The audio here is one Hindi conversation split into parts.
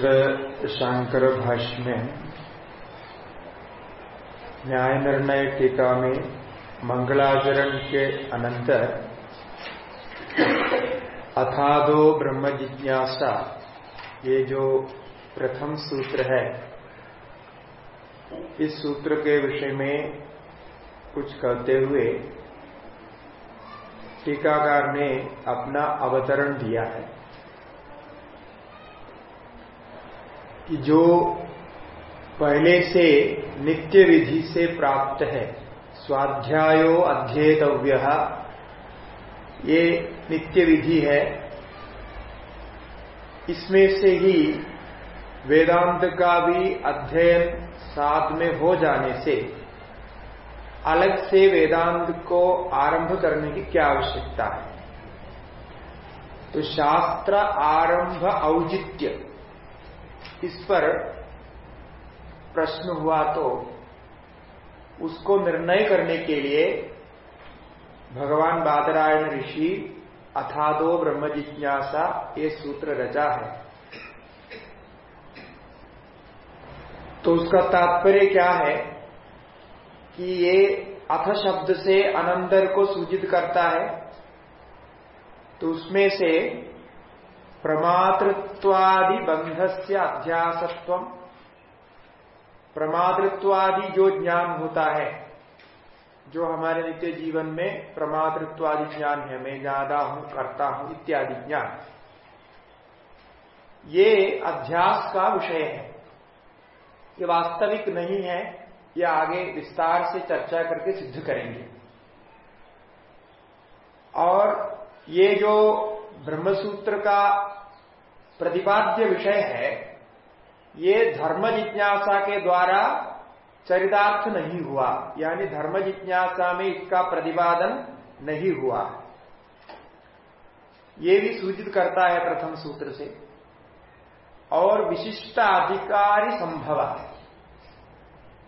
ब्रह्मसूत्र शांकर भाष्य में न्याय निर्णय टीका में मंगलाचरण के अनंतर अथादो ब्रह्म जिज्ञासा, ये जो प्रथम सूत्र है, इस सूत्र के विषय में कुछ कहते हुए टीकाकार ने अपना अवतरण दिया है कि जो पहले से नित्य विधि से प्राप्त है, स्वाध्यायो अध्येतव्य, ये नित्य विधि है। इसमें से ही वेदांत का भी अध्ययन साथ में हो जाने से अलग से वेदांत को आरंभ करने की क्या आवश्यकता है? तो शास्त्र आरंभ औचित्य इस पर प्रश्न हुआ तो उसको निर्णय करने के लिए भगवान बादरायण ऋषि अथादो ब्रह्म जिज्ञासा ये सूत्र रचा है। तो उसका तात्पर्य क्या है कि ये अथ शब्द से अनंतर को सूचित करता है तो उसमें से प्रमातृत्वादि बंध से अध्यासत्व प्रमातृत्वादि जो ज्ञान होता है, जो हमारे नित्य जीवन में प्रमातृत्वादि ज्ञान है, मैं ज़्यादा हूँ, करता हूँ, इत्यादि ज्ञान। ये अध्यास का विषय है। ये वास्तविक नहीं है, ये आगे विस्तार से चर्चा करके सिद्ध करेंगे। और ये जो ब्रह्मसूत्र का प्रतिपाद्य विषय है, ये धर्म जिज्ञासा के द्वारा चरितार्थ नहीं हुआ। यानी धर्म जिज्ञासा में इसका प्रतिपादन नहीं हुआ। ये भी सूचित करता है प्रथम सूत्र से। और विशिष्ट अधिकारी संभव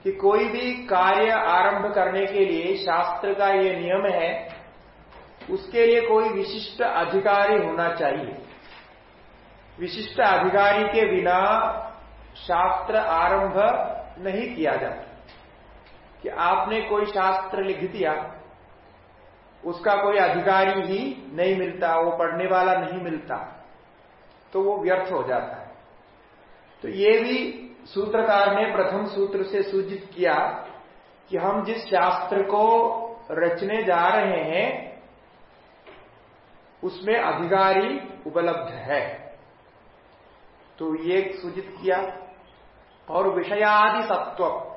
कि कोई भी कार्य आरंभ करने के लिए शास्त्र का ये नियम है उसके लिए कोई विशिष्ट अधिकारी होना चाहिए। विशिष्ट अधिकारी के बिना शास्त्र आरंभ नहीं किया जाता। कि आपने कोई शास्त्र लिख दिया, उसका कोई अधिकारी ही नहीं मिलता, वो पढ़ने वाला नहीं मिलता तो वो व्यर्थ हो जाता है। तो ये भी सूत्रकार ने प्रथम सूत्र से सूचित किया कि हम जिस शास्त्र को रचने जा रहे हैं उसमें अधिकारी उपलब्ध है। तो ये सूचित किया। और विषयादि सत्व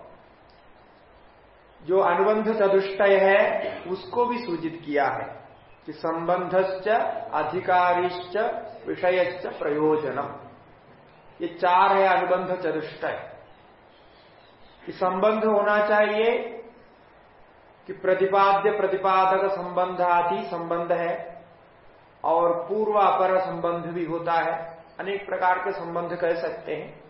जो अनुबंध चतुष्टय है, उसको भी सूचित किया है कि संबंधश्च, अधिकारिश्च, विषयश्च प्रयोजनम। ये चार है अनुबंध चतुष्टय कि संबंध होना चाहिए, कि प्रतिपाद्य, प्रतिपादक संबंध आदि संबंध है। और पूर्व अपर संबंध भी होता है। अनेक प्रकार के संबंध कह सकते हैं।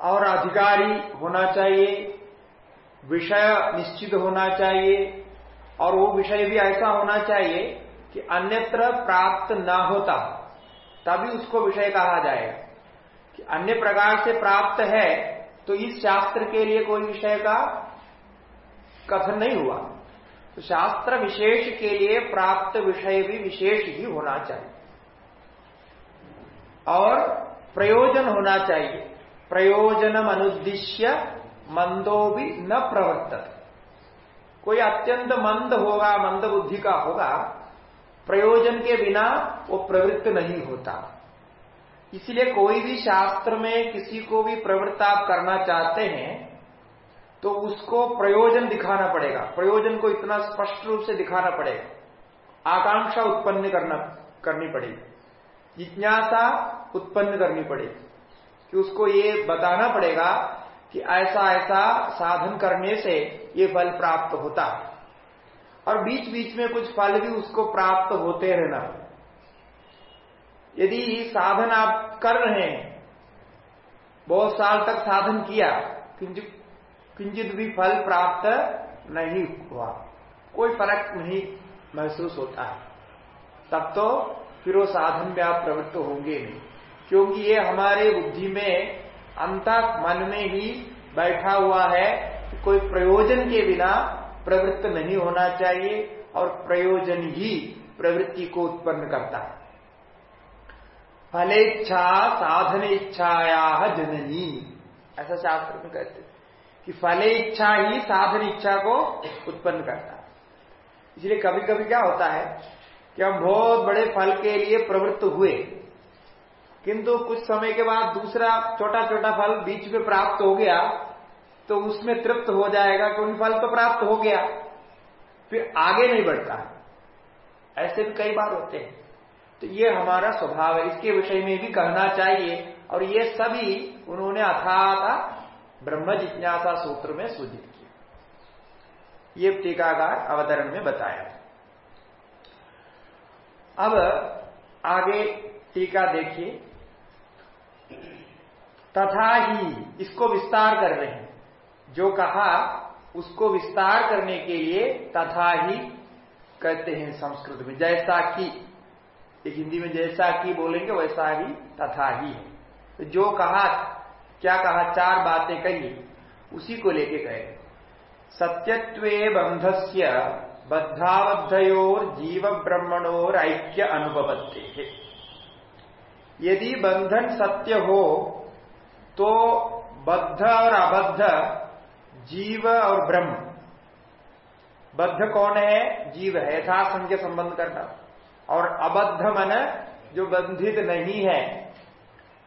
और अधिकारी होना चाहिए, विषय निश्चित होना चाहिए, और वो विषय भी ऐसा होना चाहिए कि अन्यत्र प्राप्त न होता, तभी उसको विषय कहा जाएगा। कि अन्य प्रकार से प्राप्त है तो इस शास्त्र के लिए कोई विषय का कथन नहीं हुआ। तो शास्त्र विशेष के लिए प्राप्त विषय भी विशेष ही होना चाहिए। और प्रयोजन होना चाहिए। प्रयोजनम अनुद्दिश्य मंदो भी न प्रवर्तत। कोई अत्यंत मंद होगा, मंद बुद्धि का होगा, प्रयोजन के बिना वो प्रवृत्त नहीं होता। इसलिए कोई भी शास्त्र में किसी को भी प्रवृत्त आप करना चाहते हैं तो उसको प्रयोजन दिखाना पड़ेगा। प्रयोजन को इतना स्पष्ट रूप से दिखाना पड़ेगा। आकांक्षा उत्पन्न करना, करनी पड़ेगी। जिज्ञासा उत्पन्न करनी पड़ेगी। कि उसको ये बताना पड़ेगा कि ऐसा ऐसा साधन करने से ये फल प्राप्त होता है। और बीच बीच में कुछ फल भी उसको प्राप्त होते रहना। यदि साधन आप कर रहे हैं, बहुत साल तक साधन किया किंचित किंचित भी फल प्राप्त नहीं हुआ। कोई फ़र्क नहीं महसूस होता है। तब तो फिर वो साधन में आप प्रवृत्त होंगे नहीं, क्योंकि ये हमारे बुद्धि में, अंत मन में ही बैठा हुआ है कि कोई प्रयोजन के बिना प्रवृत्त नहीं होना चाहिए और प्रयोजन ही प्रवृत्ति को उत्पन्न करता है। फलेच्छा साधन इच्छाया जननी। ऐसा शास्त्र में कहते कि फले इच्छा ही साधन इच्छा को उत्पन्न करता है। इसलिए कभी कभी क्या होता है कि हम बहुत बड़े फल के लिए प्रवृत्त हुए, किंतु कुछ समय के बाद दूसरा छोटा छोटा फल बीच में प्राप्त हो गया तो उसमें तृप्त हो जाएगा क्योंकि फल तो प्राप्त हो गया, फिर आगे नहीं बढ़ता ऐसे भी कई बार होते हैं। तो ये हमारा स्वभाव है। इसके विषय में भी कहना चाहिए और ये सभी उन्होंने अथाता ब्रह्म जिज्ञासा सूत्र में सूचित किया। ये टीकाकार अवतरण में बताया। अब आगे टीका देखिए। तथा ही इसको विस्तार कर रहे हैं। जो कहा, उसको विस्तार करने के लिए तथा ही कहते हैं संस्कृत में, जैसा कि, एक हिंदी में जैसा कि बोलेंगे, वैसा ही तथा ही है। तो जो कहा क्या कहा? चार बातें कही। उसी को लेके कहे सत्यत्व बंधस्य बद्धाबद्धयोर जीव ब्रह्मणोर ऐक्य अनुभवते है यदि बंधन सत्य हो तो बद्ध और अबद्ध, जीव और ब्रह्म। बद्ध कौन है? जीव है। संख्य संबंध करना। और अबद्ध मन जो बंधित नहीं है,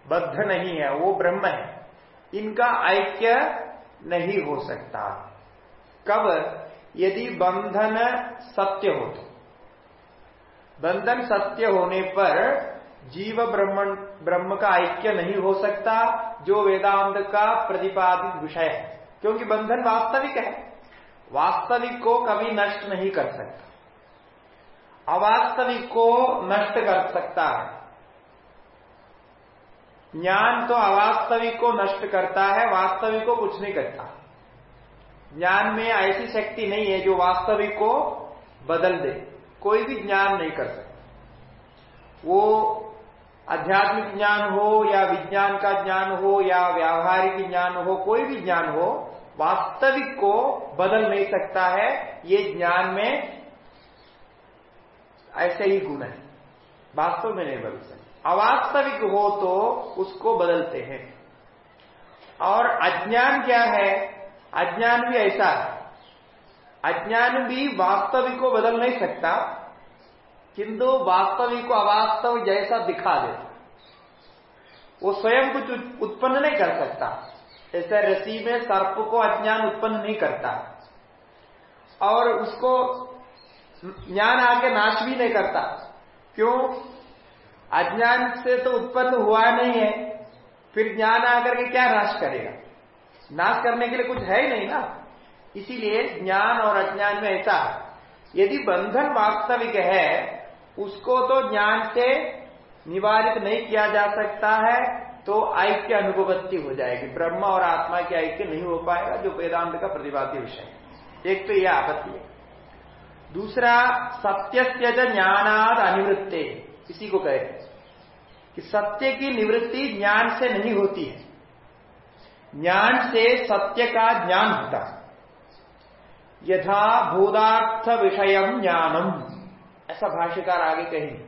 बद्ध नहीं है, वो ब्रह्म है। इनका ऐक्य नहीं हो सकता। कब? यदि बंधन सत्य हो तो। बंधन सत्य होने पर जीव ब्रह्म ब्रह्म का ऐक्य नहीं हो सकता, जो वेदांत का प्रतिपादित विषय है। क्योंकि बंधन वास्तविक है। वास्तविक को कभी नष्ट नहीं कर सकता। अवास्तविक को नष्ट कर सकता है। ज्ञान तो अवास्तविक को नष्ट करता है, वास्तविक को कुछ नहीं करता। ज्ञान में ऐसी शक्ति नहीं है जो वास्तविक को बदल दे, कोई भी ज्ञान नहीं कर सकता। वो आध्यात्मिक ज्ञान हो या विज्ञान का ज्ञान हो या व्यावहारिक ज्ञान हो, कोई भी ज्ञान हो, वास्तविक को बदल नहीं सकता है, ये ज्ञान में ऐसे ही गुण है। वास्तव में नहीं बदल सकता। अवास्तविक हो तो उसको बदलते हैं। और अज्ञान क्या है? अज्ञान भी ऐसा है। अज्ञान भी वास्तविक को बदल नहीं सकता, किंतु वास्तविक को अवास्तव जैसा दिखा देता वो स्वयं कुछ उत्पन्न नहीं कर सकता। ऐसे रसी में सर्प को अज्ञान उत्पन्न नहीं करता। और उसको ज्ञान आके नाश भी नहीं करता। क्यों? अज्ञान से तो उत्पन्न हुआ नहीं है, फिर ज्ञान आकर के क्या नाश करेगा? नाश करने के लिए कुछ है ही नहीं ना। इसीलिए ज्ञान और अज्ञान में ऐसा यदि बंधन वास्तविक है, उसको तो ज्ञान से निवारित नहीं किया जा सकता है तो ऐक्य अनुभवत्ति हो जाएगी। ब्रह्म और आत्मा के ऐक्य नहीं हो पाएगा, जो वेदांत का प्रतिपाद्य विषय है। एक तो यह आपत्ति है। दूसरा सत्य ज्ञानाद अनिवृत्ते। इसी को कहे। कि सत्य की निवृत्ति ज्ञान से नहीं होती है। ज्ञान से सत्य का ज्ञान होता है। यथा भूदार्थ विषय ज्ञानम। ऐसा भाष्यकार आगे कहेंगे।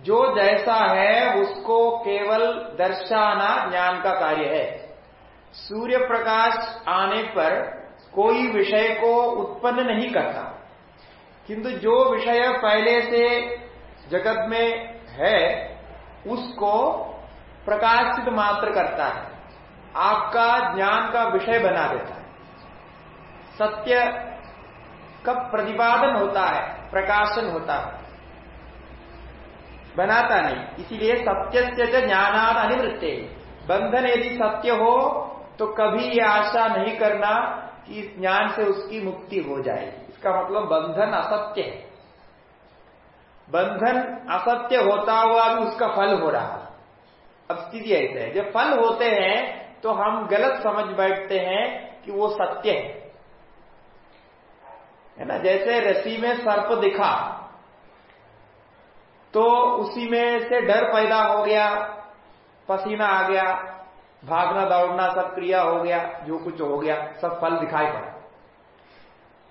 जो जैसा है, उसको केवल दर्शाना ज्ञान का कार्य है। सूर्य प्रकाश आने पर कोई विषय को उत्पन्न नहीं करता। किंतु जो विषय पहले से जगत में है उसको प्रकाशित मात्र करता है। आपका ज्ञान का विषय बना देता है। सत्य का प्रतिपादन होता है, प्रकाशन होता है। बनाता नहीं, इसीलिए सत्य से ज्ञानाद अनिवृत्ते। बंधन यदि सत्य हो तो कभी ये आशा नहीं करना कि इस ज्ञान से उसकी मुक्ति हो जाएगी। इसका मतलब बंधन असत्य है। बंधन असत्य होता हुआ भी उसका फल हो रहा अब स्थिति ऐसे है। जब फल होते हैं तो हम गलत समझ बैठते हैं कि वो सत्य है। है ना? जैसे रसी में सर्प दिखा तो उसी में से डर पैदा हो गया, पसीना आ गया, भागना दौड़ना सब क्रिया हो गया, जो कुछ हो गया, सब फल दिखाई पड़ा।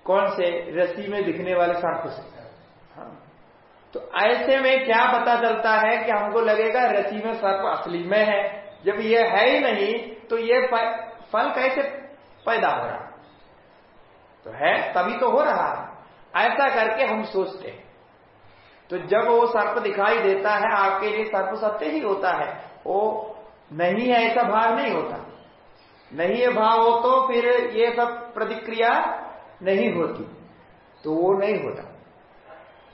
कौन से? रस्सी में दिखने वाले सर्प से। हाँ। तो ऐसे में क्या पता चलता है कि हमको लगेगा रसी में सर्प असली में है। जब ये है ही नहीं तो ये फल कैसे पैदा हो रहा? तो है, तभी तो हो रहा। है ऐसा करके हम सोचते हैं। तो जब वो सर्प दिखाई देता है, आपके लिए सर्प सत्य ही होता है। वो नहीं है, ऐसा भाव नहीं होता। नहीं ये भाव हो तो फिर ये सब प्रतिक्रिया नहीं होती। तो वो नहीं होता।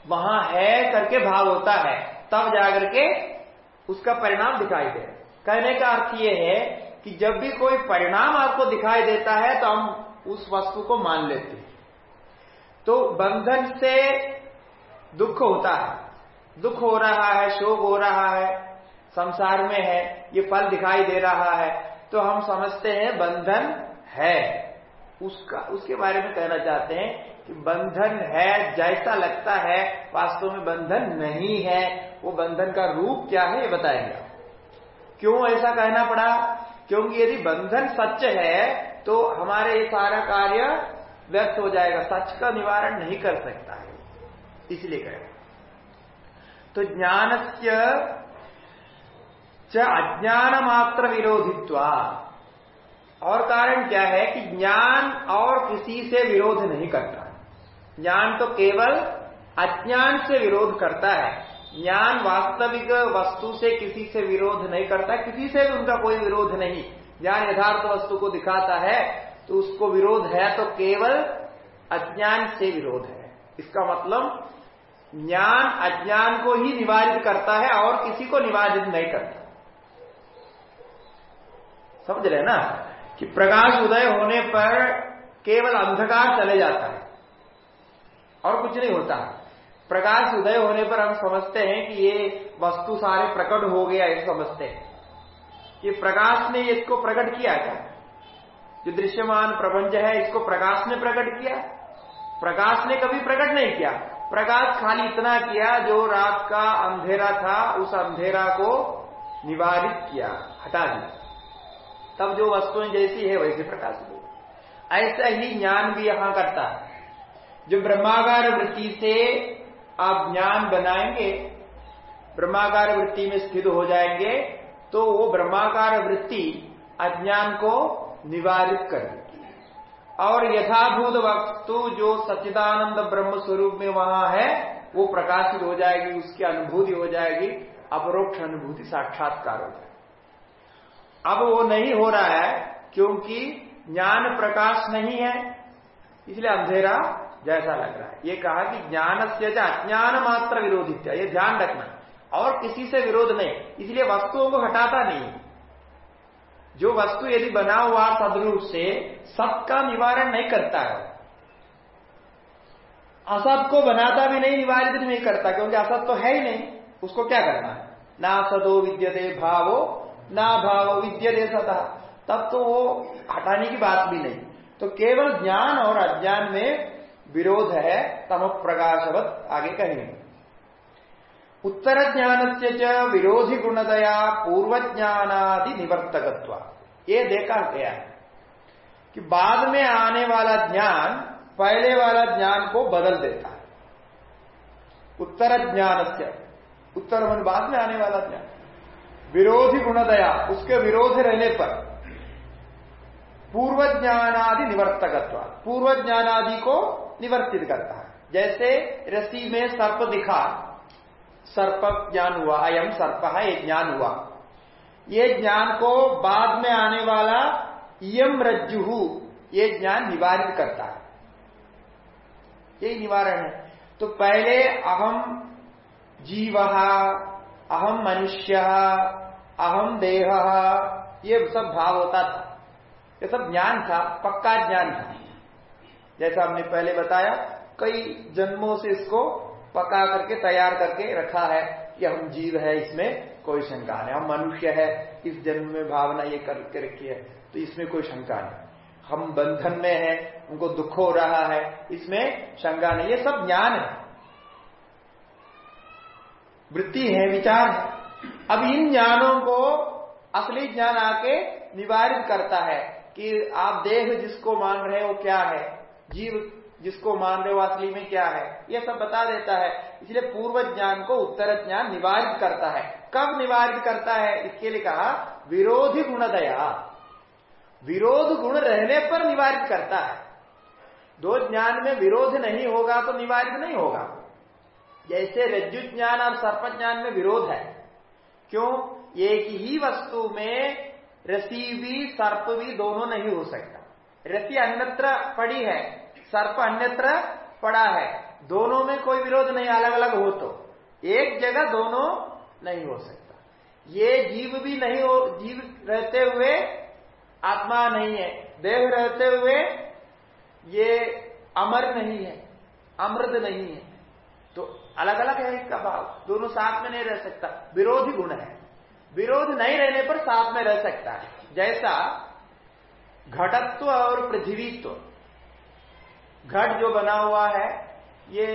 वहाँ है करके भाव होता है, तब जाकर के उसका परिणाम दिखाई दे। कहने का अर्थ यह है कि जब भी कोई परिणाम आपको दिखाई देता है तो हम उस वस्तु को मान लेते हैं। तो बंधन से दुख होता है। दुख हो रहा है, शोक हो रहा है, संसार में है, ये फल दिखाई दे रहा है तो हम समझते हैं बंधन है। उसका, उसके बारे में कहना चाहते हैं कि बंधन है, जैसा लगता है, वास्तव में बंधन नहीं है, वो बंधन का रूप क्या है, ये बताएँगे क्यों ऐसा कहना पड़ा? क्योंकि यदि बंधन सच है तो हमारे ये सारा कार्य व्यर्थ हो जाएगा, सच का निवारण नहीं कर सकता है। इसलिए कहें तो ज्ञान से अज्ञान मात्र विरोधित्वा। और कारण क्या है कि ज्ञान और किसी से विरोध नहीं करता। ज्ञान तो केवल अज्ञान से विरोध करता है। ज्ञान वास्तविक वस्तु से किसी से विरोध नहीं करता, किसी से भी उनका कोई विरोध नहीं। ज्ञान यथार्थ वस्तु को दिखाता है तो उसको विरोध है तो केवल अज्ञान से विरोध है। इसका मतलब ज्ञान अज्ञान को ही निवारित करता है और किसी को निवारित नहीं करता। समझ रहे ना? कि प्रकाश उदय होने पर केवल अंधकार चले जाता है। और कुछ नहीं होता। प्रकाश उदय होने पर हम समझते हैं कि ये वस्तु सारे प्रकट हो गया, ये समझते हैं। कि प्रकाश ने इसको प्रकट किया क्या? जो दृश्यमान प्रपंच है, इसको प्रकाश ने प्रकट किया। प्रकाश ने कभी प्रकट नहीं किया। प्रकाश खाली इतना किया, जो रात का अंधेरा था, उस अंधेरा को निवारित किया, हटा दिया। तब जो वस्तुएँ जैसी है, वैसे प्रकाश हुई ऐसा ही ज्ञान भी यहाँ करता है। जो ब्रह्मागार वृत्ति से आप ज्ञान बनाएँगे, ब्रह्मागार वृत्ति में स्थित हो जाएँगे तो वो ब्रह्माकार वृत्ति अज्ञान को निवारित कर देगी और यथाभूत वस्तु जो सच्चिदानंद ब्रह्म स्वरूप में वहाँ है, वो प्रकाशित हो जाएगी, उसकी अनुभूति हो जाएगी, अपरोक्ष अनुभूति साक्षात्कार हो जाएगी। अब वो नहीं हो रहा है, क्योंकि ज्ञान प्रकाश नहीं है, इसलिए अंधेरा जैसा लग रहा है। ये कहा कि ज्ञान से अज्ञान मात्र विरोधित ये ध्यान रखना। और किसी से विरोध नहीं। इसलिए वस्तुओं को हटाता नहीं जो वस्तु यदि बना हुआ सदरूप से सबका निवारण नहीं करता है। असत को बनाता भी नहीं, निवारित नहीं करता, क्योंकि असत तो है ही नहीं। उसको क्या करना है? ना सदो विद्यते भावो, ना भावो विद्य दे सता। तब तो वो हटाने की बात भी नहीं। तो केवल ज्ञान और अज्ञान में विरोध है तम प्रकाशवत आगे कहेंगे। उत्तर ज्ञान से च विरोधी गुणदया पूर्व ज्ञानादि निवर्तकत्व ये देखा गया है कि बाद में आने वाला ज्ञान, पहले वाला ज्ञान को बदल देता है। उत्तर ज्ञान से उत्तर मन बाद में आने वाला ज्ञान। विरोधी गुणदया उसके विरोध रहने पर पूर्व ज्ञानादि निवर्तकत्व पूर्व ज्ञानादि को निवर्तित करता है जैसे रसी में सर्प दिखा, सर्प ज्ञान हुआ अयम सर्प है, ये ज्ञान हुआ। ये ज्ञान को बाद में आने वाला यम रज्जु, ये ज्ञान निवारित करता है। यही निवारण है। तो पहले अहम जीव अहम मनुष्य अहम देह, ये सब भाव होता था। ये सब ज्ञान था, पक्का ज्ञान था। जैसा हमने पहले बताया, कई जन्मों से इसको पका करके, तैयार करके रखा है कि हम जीव है, इसमें कोई शंका नहीं। हम मनुष्य है, इस जन्म में भावना ये करके रखी है तो इसमें कोई शंका नहीं। हम बंधन में है, उनको दुख हो रहा है, इसमें शंका नहीं। ये सब ज्ञान है। वृत्ति है, विचार है। अब इन ज्ञानों को असली ज्ञान आके निवारित करता है कि आप देह जिसको मान रहे हो क्या है? जीव जिसको मान रहे हो असली में क्या है? यह सब बता देता है। इसलिए पूर्व ज्ञान को उत्तर ज्ञान निवारित करता है। कब निवारित करता है? इसके लिए कहा, विरोधी गुण दया विरोध गुण रहने पर निवारित करता है। दो ज्ञान में विरोध नहीं होगा तो निवारित नहीं होगा। जैसे रज्जु ज्ञान और सर्प ज्ञान में विरोध है। क्यों? एक ही वस्तु में रसी भी, सर्प भी दोनों नहीं हो सकता। रसी अन्यत्र पड़ी है। सर्प अन्यत्र पड़ा है। दोनों में कोई विरोध नहीं अलग अलग हो तो। एक जगह दोनों नहीं हो सकता। ये जीव भी नहीं हो, जीव रहते हुए आत्मा नहीं है। देह रहते हुए ये अमर नहीं है, अमृत नहीं है। तो अलग अलग है इसका भाव। दोनों साथ में नहीं रह सकता। विरोधी गुण है। विरोध नहीं रहने पर साथ में रह सकता है। जैसा घटत्व और पृथ्वीत्व। घट जो बना हुआ है, ये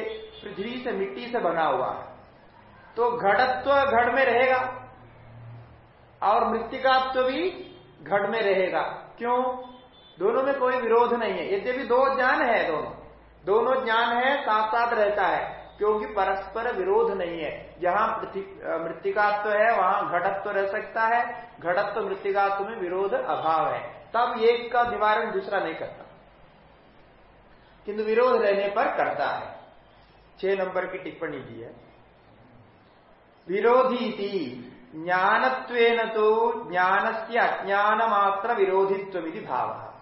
पृथ्वी से मिट्टी से बना हुआ है। तो घटत्व घट में रहेगा और मृतिकात्व भी घट में रहेगा। क्यों? दोनों में कोई विरोध नहीं है। यद्यपि दो ज्ञान है दोनों। दोनों ज्ञान है साथ साथ रहता है, क्योंकि परस्पर विरोध नहीं है। जहाँ मृतिकात्व है, वहाँ घटत्व रह सकता है। घटत्व मृतिकात्व में विरोध अभाव है। तब एक का निवारण दूसरा नहीं करता। किंतु विरोध रहने पर करता है। छह नंबर की टिप्पणी दी है। विरोधी थी ज्ञानत्वेन तो ज्ञान से अज्ञान मात्र विरोधित्व विधि भाव।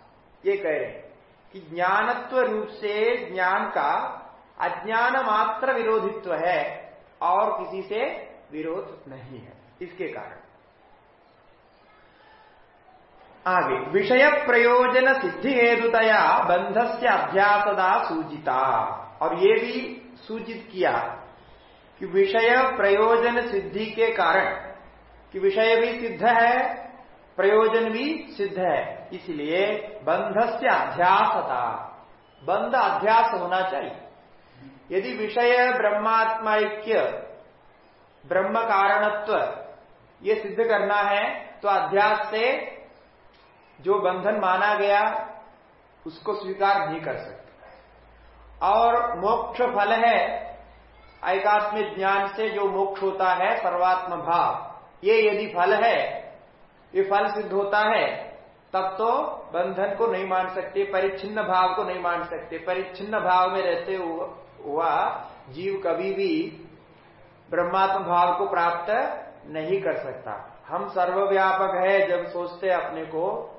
ये कह रहे हैं कि ज्ञानत्व रूप से ज्ञान का अज्ञान मात्र विरोधित्व है और किसी से विरोध नहीं है। इसके कारण। आगे विषय प्रयोजन सिद्धि हेतुतया बंध से अभ्यासदा सूचिता। और ये भी सूचित किया कि विषय प्रयोजन सिद्धि के कारण कि विषय भी सिद्ध है, प्रयोजन भी सिद्ध है, इसलिए बंध से अध्यासता बंध अध्यास होना चाहिए। यदि विषय ब्रह्मात्मैक्य ब्रह्म कारणत्व ये सिद्ध करना है तो अध्यास से जो बंधन माना गया, उसको स्वीकार नहीं कर सकते। और मोक्ष फल है एकात्मिक ज्ञान से जो मोक्ष होता है, सर्वात्म भाव, ये यदि फल है, ये फल सिद्ध होता है, तब तो बंधन को नहीं मान सकते, परिच्छिन्न भाव को नहीं मान सकते। परिच्छिन्न भाव में रहते हुआ जीव कभी भी ब्रह्मात्म भाव को प्राप्त नहीं कर सकता। हम सर्वव्यापक है जब सोचते अपने को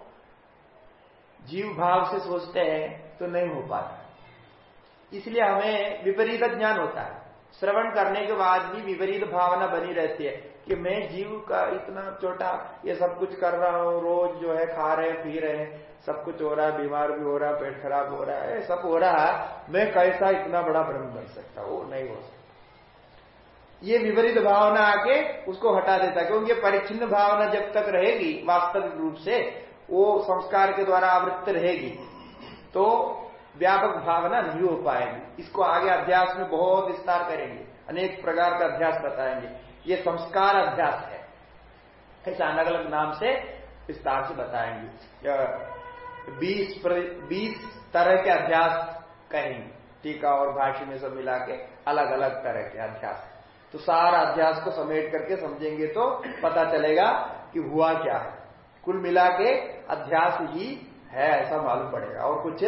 जीव भाव से सोचते हैं तो नहीं हो पाता। इसलिए हमें विपरीत ज्ञान होता है। श्रवण करने के बाद भी विपरीत भावना बनी रहती है कि मैं जीव का इतना छोटा ये सब कुछ कर रहा हूँ, रोज जो है खा रहे पी रहे सब कुछ हो रहा है, बीमार भी हो रहा है, पेट खराब हो रहा है सब हो रहा है, मैं कैसा इतना बड़ा ब्रह्म बन सकता वो नहीं हो सकता। ये विपरीत भावना आके उसको हटा देता क्योंकि परिच्छिन्न भावना जब तक रहेगी, वास्तविक रूप से वो संस्कार के द्वारा आवृत्त रहेगी। तो व्यापक भावना नहीं हो पाएगी। इसको आगे अभ्यास में बहुत विस्तार करेंगे। अनेक प्रकार का अभ्यास बताएँगे। ये संस्कार अभ्यास है। ऐसा अलग अलग नाम से विस्तार से बताएँगे। बीस बीस तरह के अभ्यास कहेंगे टीका और भाषी में सब मिला के अलग अलग तरह के अभ्यास। तो सारा अभ्यास को समेट करके समझेंगे तो पता चलेगा कि हुआ क्या है। कुल मिला के अध्यास ही है, ऐसा मालूम पड़ेगा। और कुछ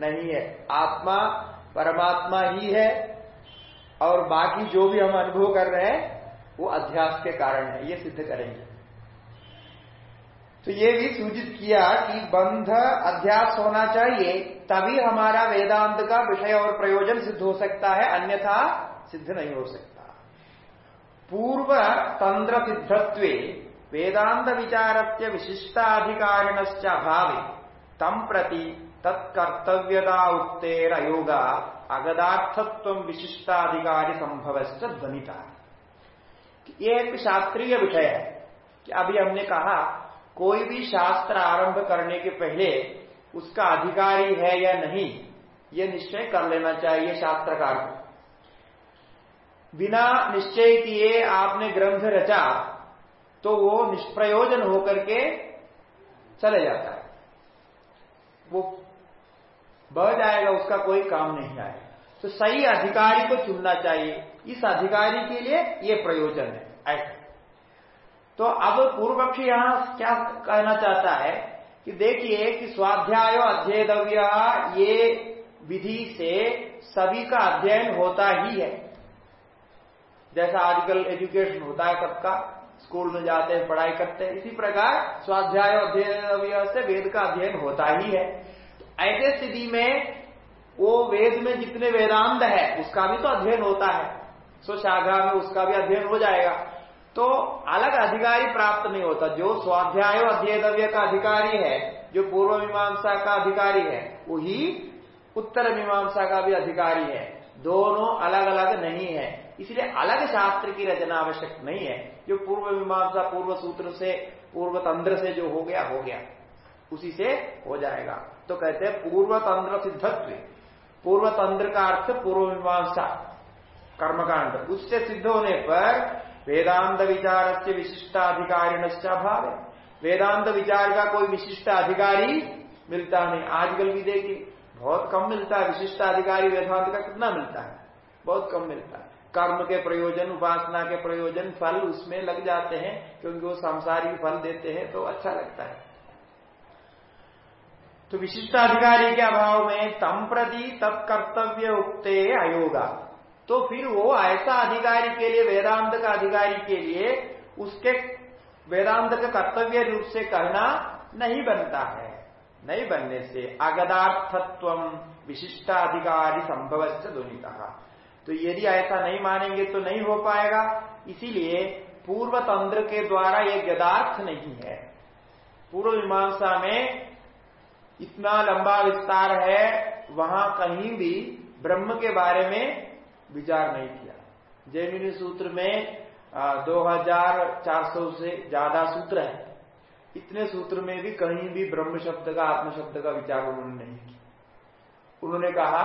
नहीं है। आत्मा परमात्मा ही है और बाकी जो भी हम अनुभव कर रहे हैं, वो अध्यास के कारण है। ये सिद्ध करेंगे। तो ये भी सूचित किया कि बंध अध्यास होना चाहिए, तभी हमारा वेदांत का विषय और प्रयोजन सिद्ध हो सकता है, अन्यथा सिद्ध नहीं हो सकता। पूर्व तंत्र सिद्धत्व वेदांत विचार से विशिष्टाधिकारिण अभाव तम प्रति तत्कर्तव्यता उत्तेर योगा अगदार्थत्व विशिष्टाधिकारी संभव ध्वनिता। ये एक शास्त्रीय विषय है कि अभी हमने कहा, कोई भी शास्त्र आरंभ करने के पहले उसका अधिकारी है या नहीं, ये निश्चय कर लेना चाहिए शास्त्रकार को। बिना निश्चय किए आपने ग्रंथ रचा तो वो निष्प्रयोजन होकर के चले जाता है। वो बह जाएगा, उसका कोई काम नहीं आएगा तो सही अधिकारी को चुनना चाहिए। इस अधिकारी के लिए ये प्रयोजन है। ऐसा। तो अब पूर्व पक्षी यहाँ क्या कहना चाहता है कि देखिए कि स्वाध्याय अध्येतव्य ये विधि से सभी का अध्ययन होता ही है। जैसा आजकल एजुकेशन होता है सबका। स्कूल में जाते हैं, पढ़ाई करते हैं, इसी प्रकार स्वाध्याय अध्ययन से वेद का अध्ययन होता ही है। तो ऐसे स्थिति में वो वेद में जितने वेदांत है, उसका भी तो अध्ययन होता है। सो शाखा में उसका भी अध्ययन हो जाएगा। तो अलग अधिकारी प्राप्त नहीं होता। जो स्वाध्याय अध्ययतव्य का अधिकारी है, जो पूर्व मीमांसा का अधिकारी है, वही उत्तर मीमांसा का भी अधिकारी है। दोनों अलग अलग नहीं है। इसलिए अलग शास्त्र की रचना आवश्यक नहीं है। जो पूर्व मीमांसा, पूर्व सूत्र से, पूर्व तंत्र से जो हो गया हो गया। उसी से हो जाएगा। तो कहते हैं पूर्व तंत्र सिद्धत्व। पूर्व तंत्र का अर्थ पूर्व मीमांसा, कर्मकांड। उससे सिद्ध होने पर वेदांत विचार से विशिष्टाधिकारी भाव है वेदांत विचार का कोई विशिष्ट अधिकारी मिलता नहीं। आजकल भी देखिए, बहुत कम मिलता है। विशिष्ट अधिकारी वेदांत का कितना मिलता है? बहुत कम मिलता है। कर्म के प्रयोजन, उपासना के प्रयोजन फल उसमें लग जाते हैं, क्योंकि वो सांसारिक फल देते हैं तो अच्छा लगता है। तो विशिष्ट अधिकारी के अभाव में तम प्रति तत्कर्तव्य उक्ते अयोगा। तो फिर वो ऐसा अधिकारी के लिए, वेदांत का अधिकारी के लिए, उसके वेदांत का कर्तव्य रूप से करना नहीं बनता है। नहीं बनने से अगदार्थत्व विशिष्टाधिकारी संभव से ध्वनि कहा तो यदि ऐसा नहीं मानेंगे तो नहीं हो पाएगा। इसीलिए पूर्व तंत्र के द्वारा ये गदार्थ नहीं है। पूर्व मीमांसा में इतना लंबा विस्तार है, वहाँ कहीं भी ब्रह्म के बारे में विचार नहीं किया। जैमिनी सूत्र में दो हज़ार चार सौ से ज़्यादा सूत्र है। इतने सूत्र में भी कहीं भी ब्रह्म शब्द का आत्म शब्द का विचार उन्होंने नहीं किया। उन्होंने कहा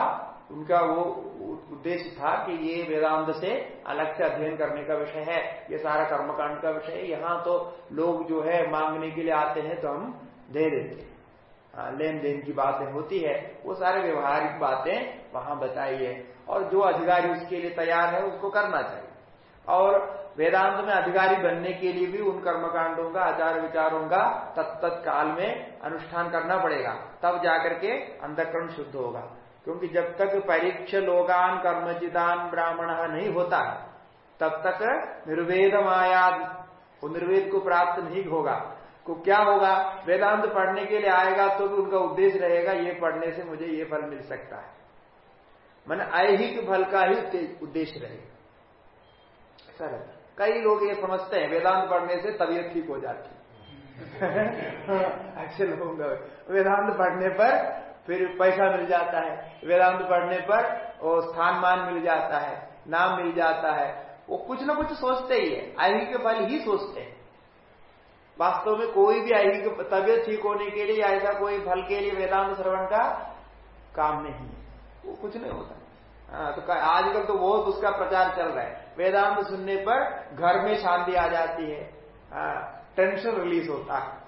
उनका वो उद्देश्य था कि ये वेदांत से अलग से अध्ययन करने का विषय है, ये सारा कर्मकांड का विषय है। यहाँ तो लोग जो है मांगने के लिए आते हैं तो हम दे देते हैं। लेन देन की बातें होती है, वो सारे व्यवहारिक बातें वहाँ बताई है और जो अधिकारी उसके लिए तैयार है, उसको करना चाहिए। और वेदांत में अधिकारी बनने के लिए भी उन कर्मकांडों का आचार विचारों का तत्त काल में अनुष्ठान करना पड़ेगा। तब जाकर के अंधकरण शुद्ध होगा। क्योंकि जब तक परीक्ष लोगान कर्मजिदान ब्राह्मण नहीं होता, तब तक निर्वेद मायाद, वो निर्वेद को प्राप्त नहीं होगा। को क्या होगा? वेदांत पढ़ने के लिए आएगा तो भी उनका उद्देश्य रहेगा, ये पढ़ने से मुझे ये फल मिल सकता है। मन ऐहिक फल का ही उद्देश्य रहेगा। ऐसा कई लोग ये समझते हैं, वेदांत पढ़ने से तबीयत ठीक हो जाती ऐसे लोग वेदांत पढ़ने पर फिर पैसा मिल जाता है। वेदांत पढ़ने पर वो स्थान मान मिल जाता है नाम मिल जाता है। वो कुछ ना कुछ सोचते ही है ऐहिक फल ही सोचते हैं। वास्तव में कोई भी ऐहिक तबियत ठीक होने के लिए ऐसा कोई फल के लिए वेदांत श्रवण का काम नहीं है। वो कुछ नहीं होता। हाँ तो आजकल तो बहुत उसका प्रचार चल रहा है। वेदांत सुनने पर घर में शांति आ जाती है। हाँ, टेंशन रिलीज़ होता है।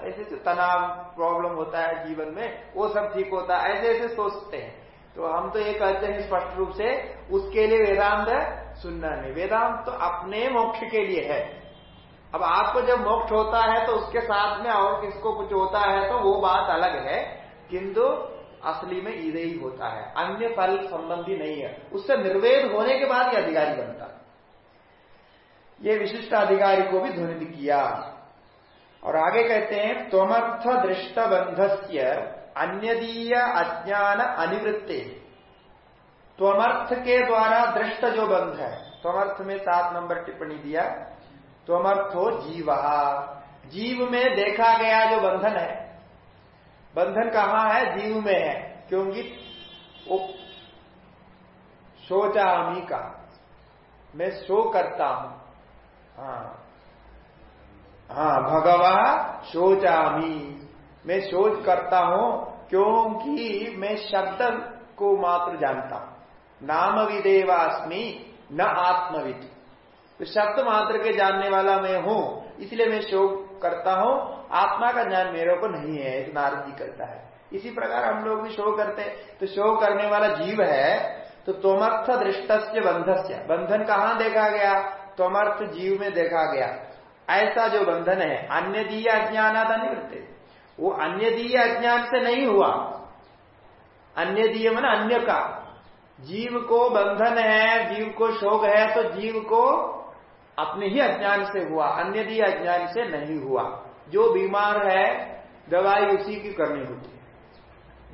ऐसे जो तनाव प्रॉब्लम होता है जीवन में, वो सब ठीक होता है। ऐसे ऐसे सोचते हैं। तो हम तो ये कहते हैं स्पष्ट रूप से उसके लिए वेदांत सुनना नहीं। वेदांत तो अपने मोक्ष के लिए है। अब आपको जब मोक्ष होता है तो उसके साथ में और किसको कुछ होता है तो वो बात अलग है। किंतु असली में ईदे ही होता है। अन्य फल संबंधी नहीं है। उससे निर्वेद होने के बाद ये अधिकारी बनता। ये विशिष्ट अधिकारी को भी ध्वनित किया। और आगे कहते हैं, त्वमर्थ दृष्ट बंधस्य अन्यदीय अज्ञान अनिवृत्ति। त्वमर्थ के द्वारा दृष्ट जो बंध है, त्वमर्थ में सात नंबर टिप्पणी दिया, त्वमर्थो जीव। जीव में देखा गया जो बंधन है, बंधन कहाँ है? जीव में है, क्योंकि सोचामी का, मैं शो करता हूँ। हाँ। हाँ भगवा शोचामी। मैं शोच करता हूँ क्योंकि मैं शब्द को मात्र जानता हूँ। नाम विदेवास्मी न आत्मविद। तो शब्द मात्र के जानने वाला मैं हूँ, इसलिए मैं शोक करता हूँ। आत्मा का ज्ञान मेरे को नहीं है नारद जी करता है। इसी प्रकार हम लोग भी शो करते तो शो करने वाला जीव है तो तोमर्थ दृष्ट बंधस्य। बंधन कहाँ देखा गया? तोमर्थ जीव में देखा गया। ऐसा जो बंधन है अन्य दीय अज्ञान निवृत्त वो अन्य दीय अज्ञान से नहीं हुआ। अन्य दीय मन अन्य का। जीव को बंधन है, जीव को शोक है तो जीव को अपने ही अज्ञान से हुआ अन्य दीय अज्ञान से नहीं हुआ। जो बीमार है, दवाई उसी की करनी होती है।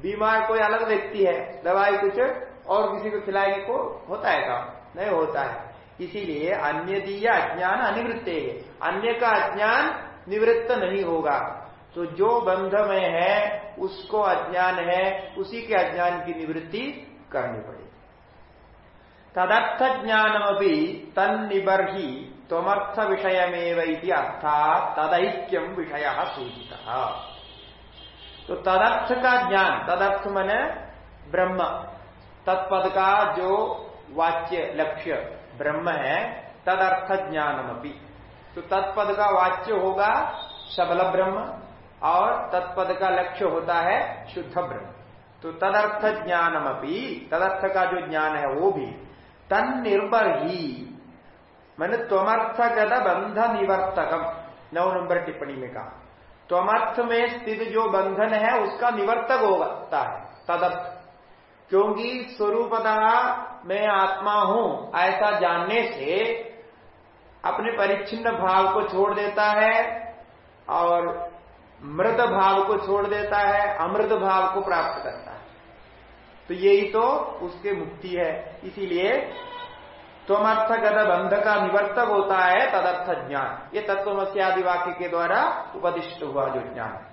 बीमार कोई अलग व्यक्ति है, दवाई कुछ और किसी को खिलाने को होता है काम। नहीं होता है। इसीलिए अन्य दिया अज्ञान अनिवृत्त। अन्य का अज्ञान निवृत्त नहीं होगा। तो जो बंध में है, उसको अज्ञान है, उसी के अज्ञान की निवृत्ति करनी पड़ेगी। तदर्थ ज्ञानम भी तन निबर्ही तमर्थ विषयमेव अर्थात तदैक्यम विषय सूचित। तो तदर्थ का ज्ञान, तदर्थ मने ब्रह्म तत्पद का जो वाच्य लक्ष्य। ब्रह्म है तदर्थ ज्ञानमपि तो तत्पद का वाच्य होगा सबल ब्रह्म, और तत्पद का लक्ष्य होता है शुद्ध ब्रह्म। तो तदर्थ ज्ञानमपि तदर्थ का जो ज्ञान है वो भी तन निर्भर ही मैंने त्वमर्थगत बंध निवर्तकम, नौ नंबर टिप्पणी में कहा। त्वमर्थ में स्थित जो बंधन है, उसका निवर्तक होता है, तदर्थ। क्योंकि स्वरूपता मैं आत्मा हूँ, ऐसा जानने से अपने परिच्छिन्न भाव को छोड़ देता है और मृत भाव को छोड़ देता है, अमृत भाव को प्राप्त करता है। तो यही तो उसके मुक्ति है। इसीलिए त्वमर्थगत बंध का निवर्तक होता है तदर्थ ज्ञान। ये तत्वमस्यादि वाक्य के द्वारा उपदिष्ट हुआ जो ज्ञान।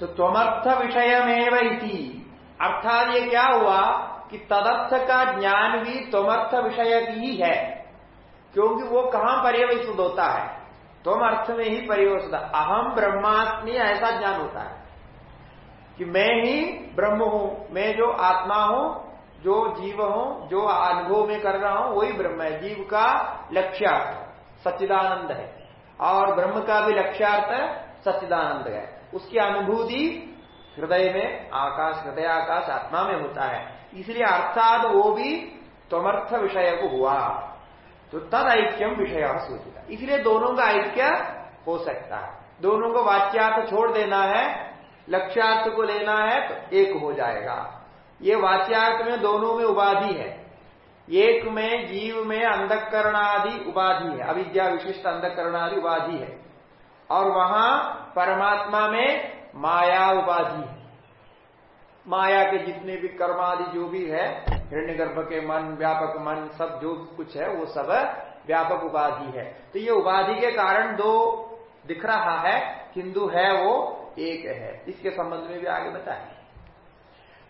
तो त्वमर्थ विषयमेव इति। अर्थात ये क्या हुआ कि तदर्थ का ज्ञान भी त्वमर्थ विषय ही है, क्योंकि वो कहाँ पर्यवसित होता है? तुम अर्थ में ही परिवर्तित अहम ब्रह्मात्मी ऐसा ज्ञान होता है कि मैं ही ब्रह्म हूँ, मैं जो आत्मा हूँ, जो जीव हूँ, जो अनुभव में कर रहा हूँ, वही ब्रह्म है। जीव का लक्ष्यार्थ सच्चिदानंद है और ब्रह्म का भी लक्ष्यार्थ सच्चिदानंद है। उसकी अनुभूति हृदय में आकाश, हृदय आकाश, आत्मा में होता है। इसलिए अर्थात वो भी त्वमर्थ विषय को हुआ। तो तद ऐक्यम विषय सूचित। इसलिए दोनों का ऐक्य हो सकता है। दोनों को वाच्यार्थ छोड़ देना है, लक्ष्यार्थ को लेना है तो एक हो जाएगा। ये वाच्यार्थ में दोनों में उपाधि है। एक में जीव में अंधकरणादि उपाधि है। अविद्या विशिष्ट अंधकरणादि उपाधि है। और वहाँ परमात्मा में माया उपाधि है। माया के जितने भी कर्मादि जो भी है, हिरण्यगर्भ के मन, व्यापक मन, सब जो कुछ है, वो सब व्यापक उपाधि है। तो ये उपाधि के कारण दो दिख रहा है हिंदू है वो एक है। इसके संबंध में भी आगे बताए।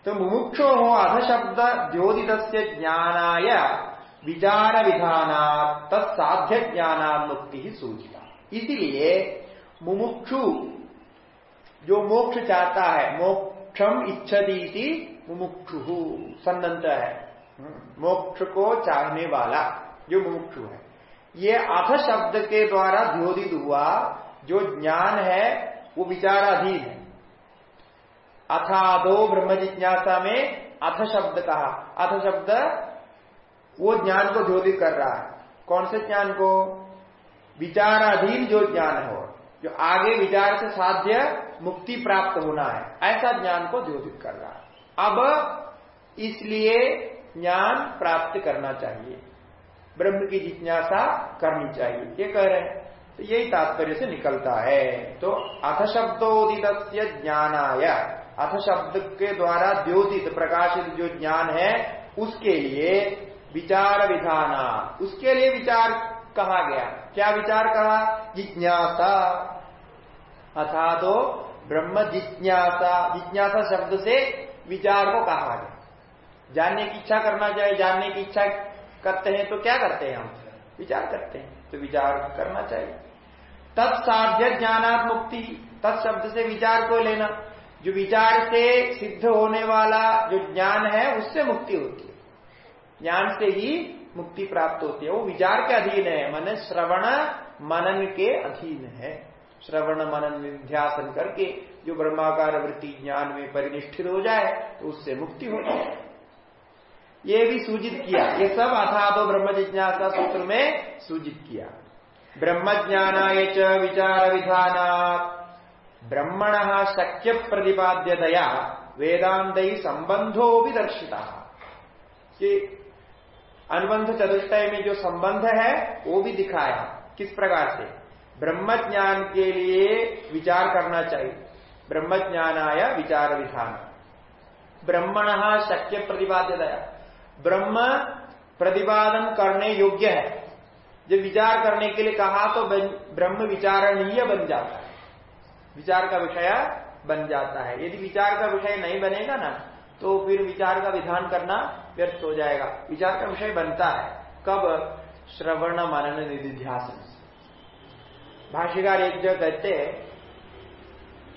तो मुमुक्षो हो अधशब्द द्योदित ज्ञानाय विचार विधान तत्साध्य ज्ञाना मुक्ति ही सूचिता। इसीलिए मुमुक्षु जो मोक्ष चाहता है मोक्षम इच्छती मुमुक्षु सन्नत है। हम्म, मोक्ष को चाहने वाला जो मुमुक्षु है। ये अथ शब्द के द्वारा द्योदित हुआ जो ज्ञान है वो विचाराधीन है। अथादो ब्रह्म जिज्ञासा में अथ शब्द कहा। अथ शब्द वो ज्ञान को ज्योतित कर रहा है। कौन से ज्ञान को? विचाराधीन जो ज्ञान हो जो आगे विचार से साध्य मुक्ति प्राप्त होना है, ऐसा ज्ञान को ज्योतित कर रहा अब इसलिए ज्ञान प्राप्त करना चाहिए। ब्रह्म की जिज्ञासा करनी चाहिए। ये कह रहे हैं। तो यही तात्पर्य से निकलता है। तो अथ शब्दोदित ज्ञानाय। अथ शब्द के द्वारा द्योतित, प्रकाशित जो ज्ञान है, उसके लिए विचार विधाना। उसके लिए विचार कहा गया। क्या विचार कहा? जिज्ञासा। अथा तो ब्रह्म जिज्ञासा। जिज्ञासा शब्द से विचार को कहा गया। जानने की इच्छा करना चाहिए। जानने की इच्छा करते हैं तो क्या करते हैं हम? विचार करते हैं तो विचार करना चाहिए। तत्साध्य ज्ञानात् मुक्ति। तत्शब्द से विचार को लेना। जो विचार से सिद्ध होने वाला जो ज्ञान है, उससे मुक्ति होती है। ज्ञान से ही मुक्ति प्राप्त होती है। वो विचार के अधीन है। मन श्रवण मनन के अधीन है। श्रवण मनन निध्यासन करके जो ब्रह्माकार वृत्ति ज्ञान में परिनिष्ठित हो जाए तो उससे मुक्ति हो। जाए ये भी सूचित किया। ये सब अथा तो ब्रह्म जिज्ञासा सूत्र में सूचित किया। ब्रह्म ज्ञानाय च विचार विधान ब्रह्मण शक्य प्रतिपाद्यतया वेदांत संबंधो भी दर्शिता कि अनुबंध चतुष्टय में जो संबंध है, वो भी दिखाया। किस प्रकार से? ब्रह्म ज्ञान के लिए विचार करना चाहिए। ब्रह्म ज्ञान आया विचार विधान। ब्रह्मण शक्य प्रतिपाद्यतया ब्रह्म प्रतिपादन करने योग्य है। जब विचार करने के लिए कहा तो ब्रह्म विचारणीय बन जाता है। विचार का विषय बन जाता है। यदि विचार का विषय नहीं बनेगा ना तो फिर विचार का विधान करना व्यर्थ हो जाएगा। विचार का विषय बनता है। कब? श्रवण मनन निधिध्यासन। भाष्यकार एक जो कहते हैं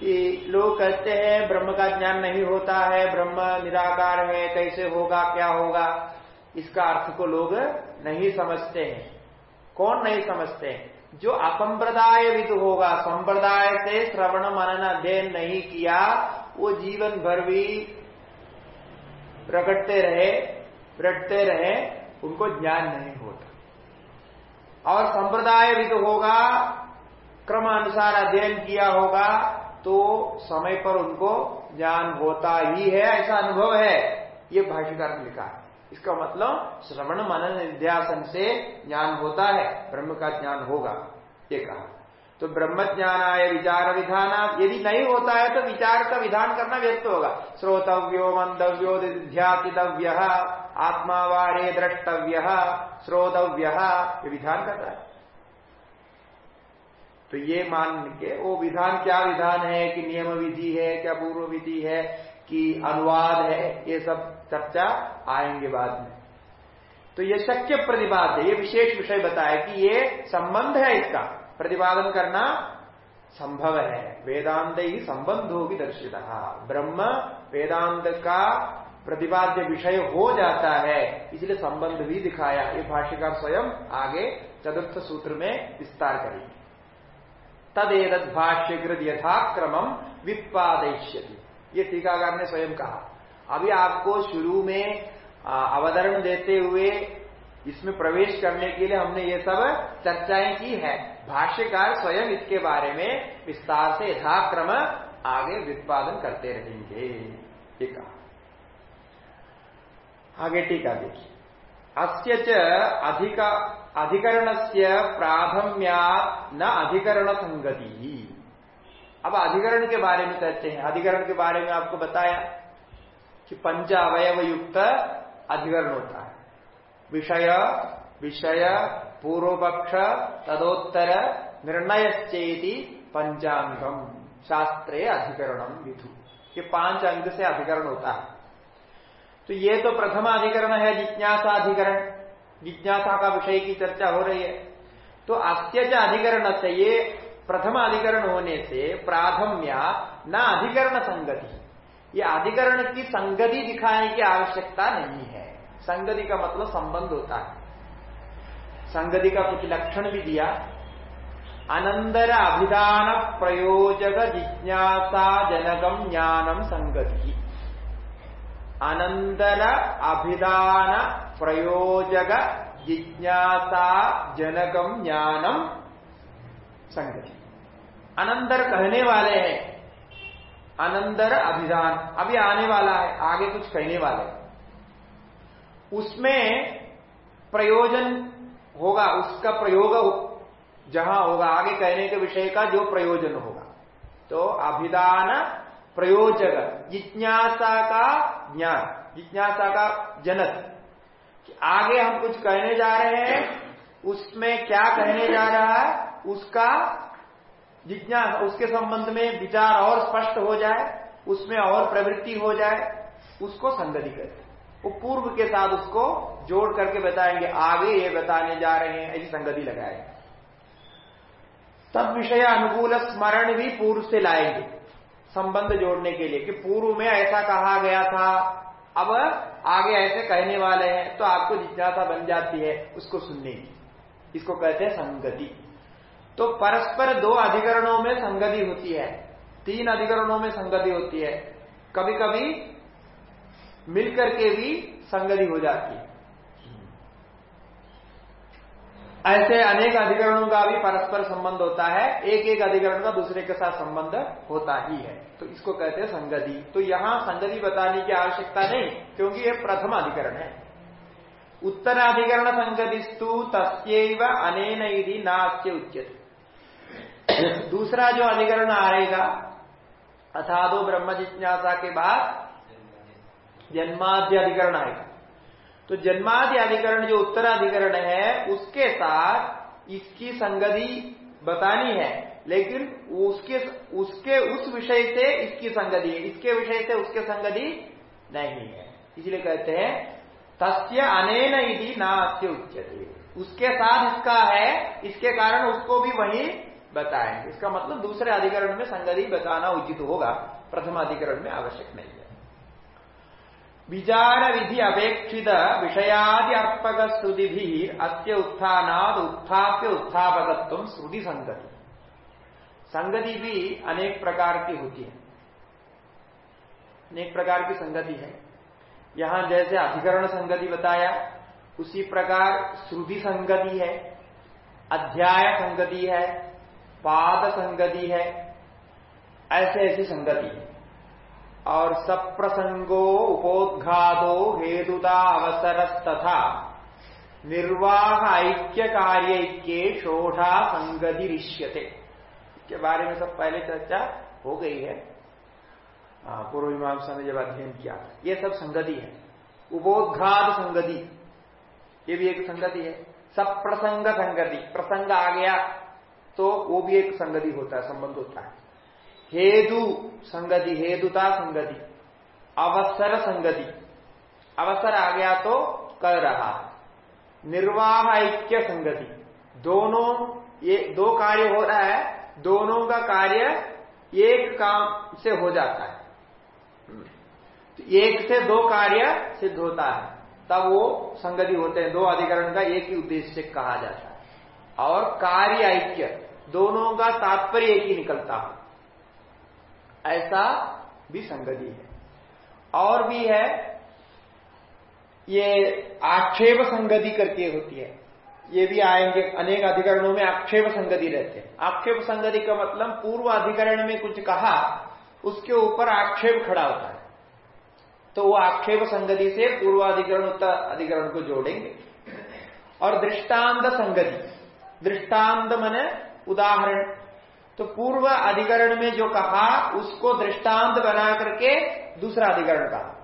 कि लोग कहते हैं, ब्रह्म का ज्ञान नहीं होता है, ब्रह्म निराकार है, कैसे होगा, क्या होगा? इसका अर्थ को लोग नहीं समझते हैं। कौन नहीं समझते हैं? जो असंप्रदाय विद होगा, संप्रदाय से श्रवण मनन अध्ययन नहीं किया, वो जीवन भर भी प्रकटते रहे रटते रहे, उनको ज्ञान नहीं होता। और संप्रदाय भी तो होगा, क्रमानुसार अध्ययन किया होगा तो समय पर उनको ज्ञान होता ही है, ऐसा अनुभव है। ये भाष्यकार ने लिखा इसका मतलब श्रवण मनन निध्यासन से ज्ञान होता है, ब्रह्म का ज्ञान होगा, ये कहा। तो ब्रह्म ज्ञान आय विचार विधान यदि नहीं होता है तो विचार का विधान करना व्यक्त होगा। श्रोतव्यो मंतव्यो ध्यातितव्य आत्मा वारे द्रष्टव्य, श्रोतव्य विधान करता है। तो ये मान के, वो विधान क्या विधान है, कि नियम विधि है, क्या पूर्व विधि है, कि अनुवाद है, ये सब चर्चा आएँगे बाद में। तो ये शक्य प्रतिपाद है, ये विशेष विषय बताया कि ये संबंध है इसका। प्रतिपादन करना संभव है। वेदांत ही संबंध होगी दर्शित। ब्रह्म वेदांत का प्रतिपाद्य विषय हो जाता है, इसलिए संबंध भी दिखाया। ये भाष्यकार स्वयं आगे चतुर्थ सूत्र में विस्तार करेंगे। तदेद भाष्यकृत यथाक्रमम विपादयिष्यति ये टीकाकार ने स्वयं कहा। अभी आपको शुरू में अवतरण देते हुए इसमें प्रवेश करने के लिए हमने ये सब चर्चाएँ की है। भाष्यकार स्वयं इसके बारे में विस्तार से यथाक्रम आगे वित्पादन करते रहेंगे। ठीक है। आगे टीका देखिए। अस्य अधिक अधिकरण से प्राथम्या न अधिकरण संगति अब अधिकरण के बारे में कहते हैं। अधिकरण के बारे में आपको बताया कि पंच अवयव युक्त अधिकरण होता है। विषय विषय, पूर्वपक्ष, तदोत्तर निर्णय पंचांगम शास्त्रे अधिकरणम विधु। ये पाँच अंग से अधिकरण होता है। तो ये तो प्रथम अधिकरण है, जिज्ञासा अधिकरण। जिज्ञासा का विषय की चर्चा हो रही है। तो अत्यज अधिकरण से ये प्रथम अधिकरण होने से प्राथम्या न अधिकरण संगति। ये अधिकरण की संगति दिखाने की आवश्यकता नहीं है। संगति का मतलब संबंध होता है। संगति का कुछ लक्षण भी दिया। अनंतर अभिधान प्रयोजक जिज्ञासा जनकम ज्ञानम संगति। अनंतर अभिधान प्रयोजक जिज्ञासा जनकम ज्ञानम संगति। अनंतर कहने वाले हैं। अनंतर अभिधान। अभी आने वाला है। आगे कुछ कहने वाले उसमें प्रयोजन होगा, उसका प्रयोग जहाँ होगा, आगे कहने के विषय का जो प्रयोजन होगा। तो अभिधान प्रयोजक, जिज्ञासा का ज्ञान, जिज्ञासा का जनक। आगे हम कुछ कहने जा रहे हैं, उसमें क्या कहने जा रहा है, उसका जिज्ञासा, उसके संबंध में विचार और स्पष्ट हो जाए, उसमें और प्रवृत्ति हो जाए, उसको संगति कहते वो पूर्व के साथ उसको जोड़ करके बताएँगे, आगे ये बताने जा रहे हैं, ऐसी संगति लगाएँगे। तब विषय अनुकूल स्मरण भी पूर्व से लाएँगे, संबंध जोड़ने के लिए, कि पूर्व में ऐसा कहा गया था, अब आगे ऐसे कहने वाले हैं तो आपको जिज्ञासा बन जाती है उसको सुनने की। इसको कहते हैं संगति। तो परस्पर दो अधिकरणों में संगति होती है, तीन अधिकरणों में संगति होती है। कभी कभी मिलकर के भी संगति हो जाती है। ऐसे अनेक अधिकरणों का भी परस्पर संबंध होता है एक एक अधिकरण का दूसरे के साथ संबंध होता ही है। तो इसको कहते हैं संगति। तो यहाँ संगति बताने की आवश्यकता नहीं, क्योंकि यह प्रथम अधिकरण है। उत्तराधिकरण संगतिस्तु तस्व अनेन यदि उच्यते। दूसरा जो अधिकरण आएगा, अथादो ब्रह्म जिज्ञासा के बाद जन्माद्य अधिकरण आएगा तो जन्मादि अधिकरण जो उत्तराधिकरण है, उसके साथ इसकी संगति बतानी है, लेकिन उसके उसके, उस विषय से इसकी संगति है इसके विषय से उसके संगति नहीं है। इसलिए कहते हैं, तस्य अनेन यदि नास्य उच्चते उसके साथ इसका है, इसके कारण उसको भी वही बताएँगे। इसका मतलब दूसरे अधिकरण में संगति बताना उचित होगा प्रथम अधिकरण में आवश्यक नहीं। विचार विधि अपेक्षित विषयादि अर्पक श्रुति भी अस्य उत्थानाद उत्थाप्य उत्थापकत्व श्रुति संगति संगति भी अनेक प्रकार की होती है। अनेक प्रकार की संगति है। यहाँ जैसे अधिकरण संगति बताया, उसी प्रकार श्रुति संगति है, अध्याय संगति है, पाद संगति है, ऐसे ऐसी संगति है। और सप्रसंगो उपोदघातो हेतुता अवसर तथा निर्वाह ऐक्य कार्य के शोढ़ा संगति रिश्यते के बारे में सब पहले चर्चा हो गई है। पूर्व मीमांसा ने जब अध्ययन किया, ये सब संगति है। उपोदघात संगति, ये भी एक संगति है। सब प्रसंग संगति, प्रसंग आ गया तो वो भी एक संगति होता है, संबंध होता है। हेतु संगति, हेतुता संगति, अवसर संगति। अवसर आ गया तो कर रहा निर्वाह ऐक्य संगति। दोनों, ये दो कार्य हो रहा है, दोनों का कार्य एक काम से हो जाता है। तो एक से दो कार्य सिद्ध होता है। तब वो संगति होते हैं। दो अधिकरण का एक ही उद्देश्य कहा जाता है। और कार्य ऐक्य, दोनों का तात्पर्य एक ही निकलता है। ऐसा भी संगति है। और भी है, ये आक्षेप संगति करके होती है। ये भी आएँगे, अनेक अधिकरणों में आक्षेप संगति रहते हैं। आक्षेप संगति का मतलब पूर्व अधिकरण में कुछ कहा, उसके ऊपर आक्षेप खड़ा होता है। तो वो आक्षेप संगति से पूर्वाधिकरण उत्तर अधिकरण को जोड़ेंगे। और दृष्टांत संगति। दृष्टांत मने उदाहरण। तो पूर्व अधिकरण में जो कहा, उसको दृष्टांत बना करके दूसरा अधिकरण कहा।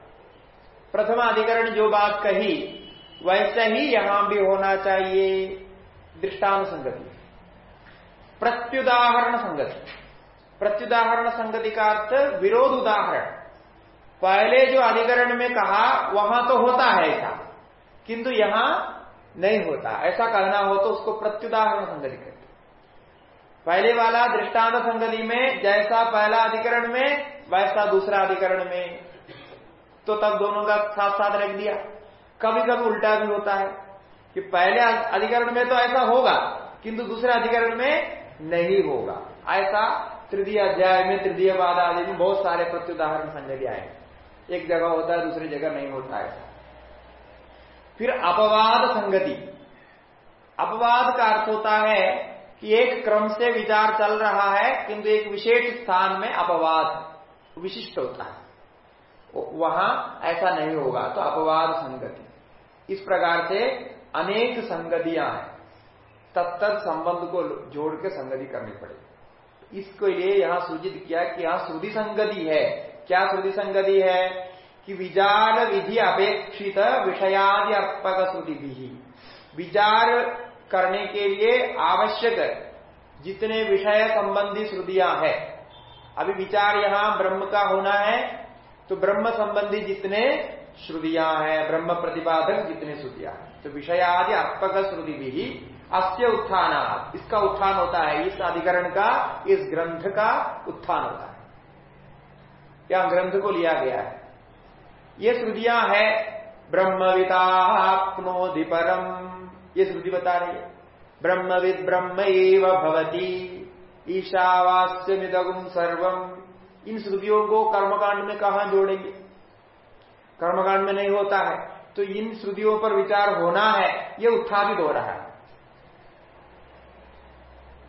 प्रथम अधिकरण जो बात कही, वैसे ही यहाँ भी होना चाहिए दृष्टांत संगति। प्रत्युदाहरण संगति। प्रत्युदाहरण संगति का अर्थ विरोध उदाहरण। पहले जो अधिकरण में कहा, वहाँ तो होता है ऐसा, किंतु यहाँ नहीं होता। ऐसा कहना हो तो उसको प्रत्युदाहरण संगति कहते पहले वाला दृष्टांत संगति में, जैसा पहला अधिकरण में, वैसा दूसरा अधिकरण में। तो तब दोनों का साथ साथ रख दिया। कभी कभी उल्टा भी होता है कि पहले अधिकरण में तो ऐसा होगा, किंतु दूसरे अधिकरण में नहीं होगा। ऐसा तृतीय अध्याय में, तृतीय बाद आदि में बहुत सारे प्रत्युदाहरण संगति आए। एक जगह होता है, दूसरी जगह नहीं होता है। फिर अपवाद संगति। अपवाद का अर्थ होता है एक क्रम से विचार चल रहा है किंतु एक विशेष स्थान में अपवाद विशिष्ट होता है। वहाँ ऐसा नहीं होगा तो अपवाद संगति। इस प्रकार से अनेक संगतियाँ हैं। तत्त संबंध को जोड़ के संगति करनी पड़ेगी। इसको लिए यहाँ सूचित किया कि यहाँ श्रुति संगति है। क्या श्रुति संगति है? कि विचार विधि अपेक्षित विषयादि अर्पक श्रुति भी विचार करने के लिए आवश्यक जितने विषय संबंधी श्रुतियाँ हैं। अभी विचार यहाँ ब्रह्म का होना है तो ब्रह्म संबंधी जितने श्रुतियाँ हैं, ब्रह्म प्रतिपादक जितने श्रुतियाँ हैं। तो विषय आदि अर्पक श्रुति भी अस्य उत्थान इसका उत्थान होता है, इस अधिकरण का, इस ग्रंथ का उत्थान होता है। क्या ग्रंथ को लिया गया है? ये श्रुतियाँ है ब्रह्मविदाप्नोधि परम ये श्रुति बता रही है। ब्रह्मविद ब्रह्म भवती। ईशावास्य मिदगुम सर्वम इन श्रुतियों को कर्मकांड में कहा जोड़ेंगे? कर्मकांड में नहीं होता है तो इन श्रुतियों पर विचार होना है, ये उत्थापित हो रहा है।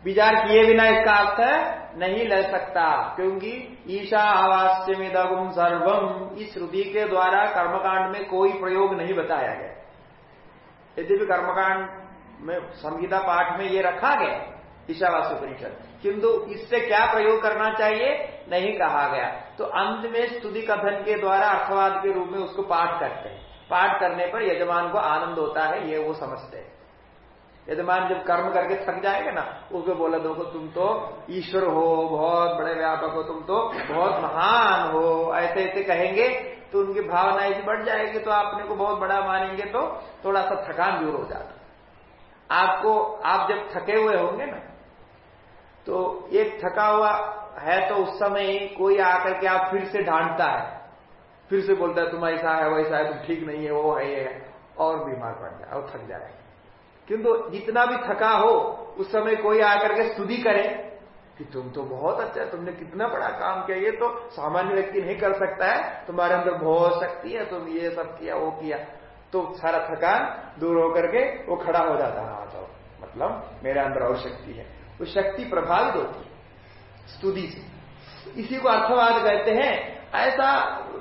विचार किए बिना इसका अर्थ नहीं ले सकता, क्योंकि ईशा आवास्य में दगुम सर्वम इस श्रुति के द्वारा कर्मकांड में कोई प्रयोग नहीं बताया गया। यदि भी कर्मकांड में संगीता पाठ में ये रखा गया, ईशावास्य परिषद किंतु इससे क्या प्रयोग करना चाहिए? नहीं कहा गया। तो अंत में स्तुति कथन के द्वारा अर्थवाद के रूप में उसको पाठ करते हैं। पाठ करने पर यजमान को आनंद होता है, ये वो समझते हैं। यजमान जब कर्म करके थक जाएगा ना, उसको बोला, देखो, तुम तो ईश्वर हो, बहुत बड़े व्यापक हो, तुम तो बहुत महान हो। ऐसे ऐसे कहेंगे तो उनकी भावना ऐसी बढ़ जाएगी तो आपने को बहुत बड़ा मानेंगे तो थोड़ा सा थकान दूर हो जाता आपको, आप जब थके हुए होंगे ना तो एक थका हुआ है तो उस समय ही कोई आकर के आप फिर से ढांटता है। फिर से बोलता है, तुम ऐसा है, वैसा है, तुम ठीक नहीं है, वो है, ये और बीमार पड़ जाए, और थक जाए। किंतु जितना भी थका हो, उस समय कोई आकर के स्तुति करे कि तुम तो बहुत अच्छा है, तुमने कितना बड़ा काम किया, ये तो सामान्य व्यक्ति नहीं कर सकता है। तुम्हारे अंदर बहुत शक्ति है, तुम ये सब किया, वो किया। तो सारा थकान दूर होकर के वो खड़ा हो जाता है हाँ तो मतलब मेरे अंदर और शक्ति है। वो शक्ति प्रभावित होती है, स्तुति से। इसी को अर्थवाद कहते हैं। ऐसा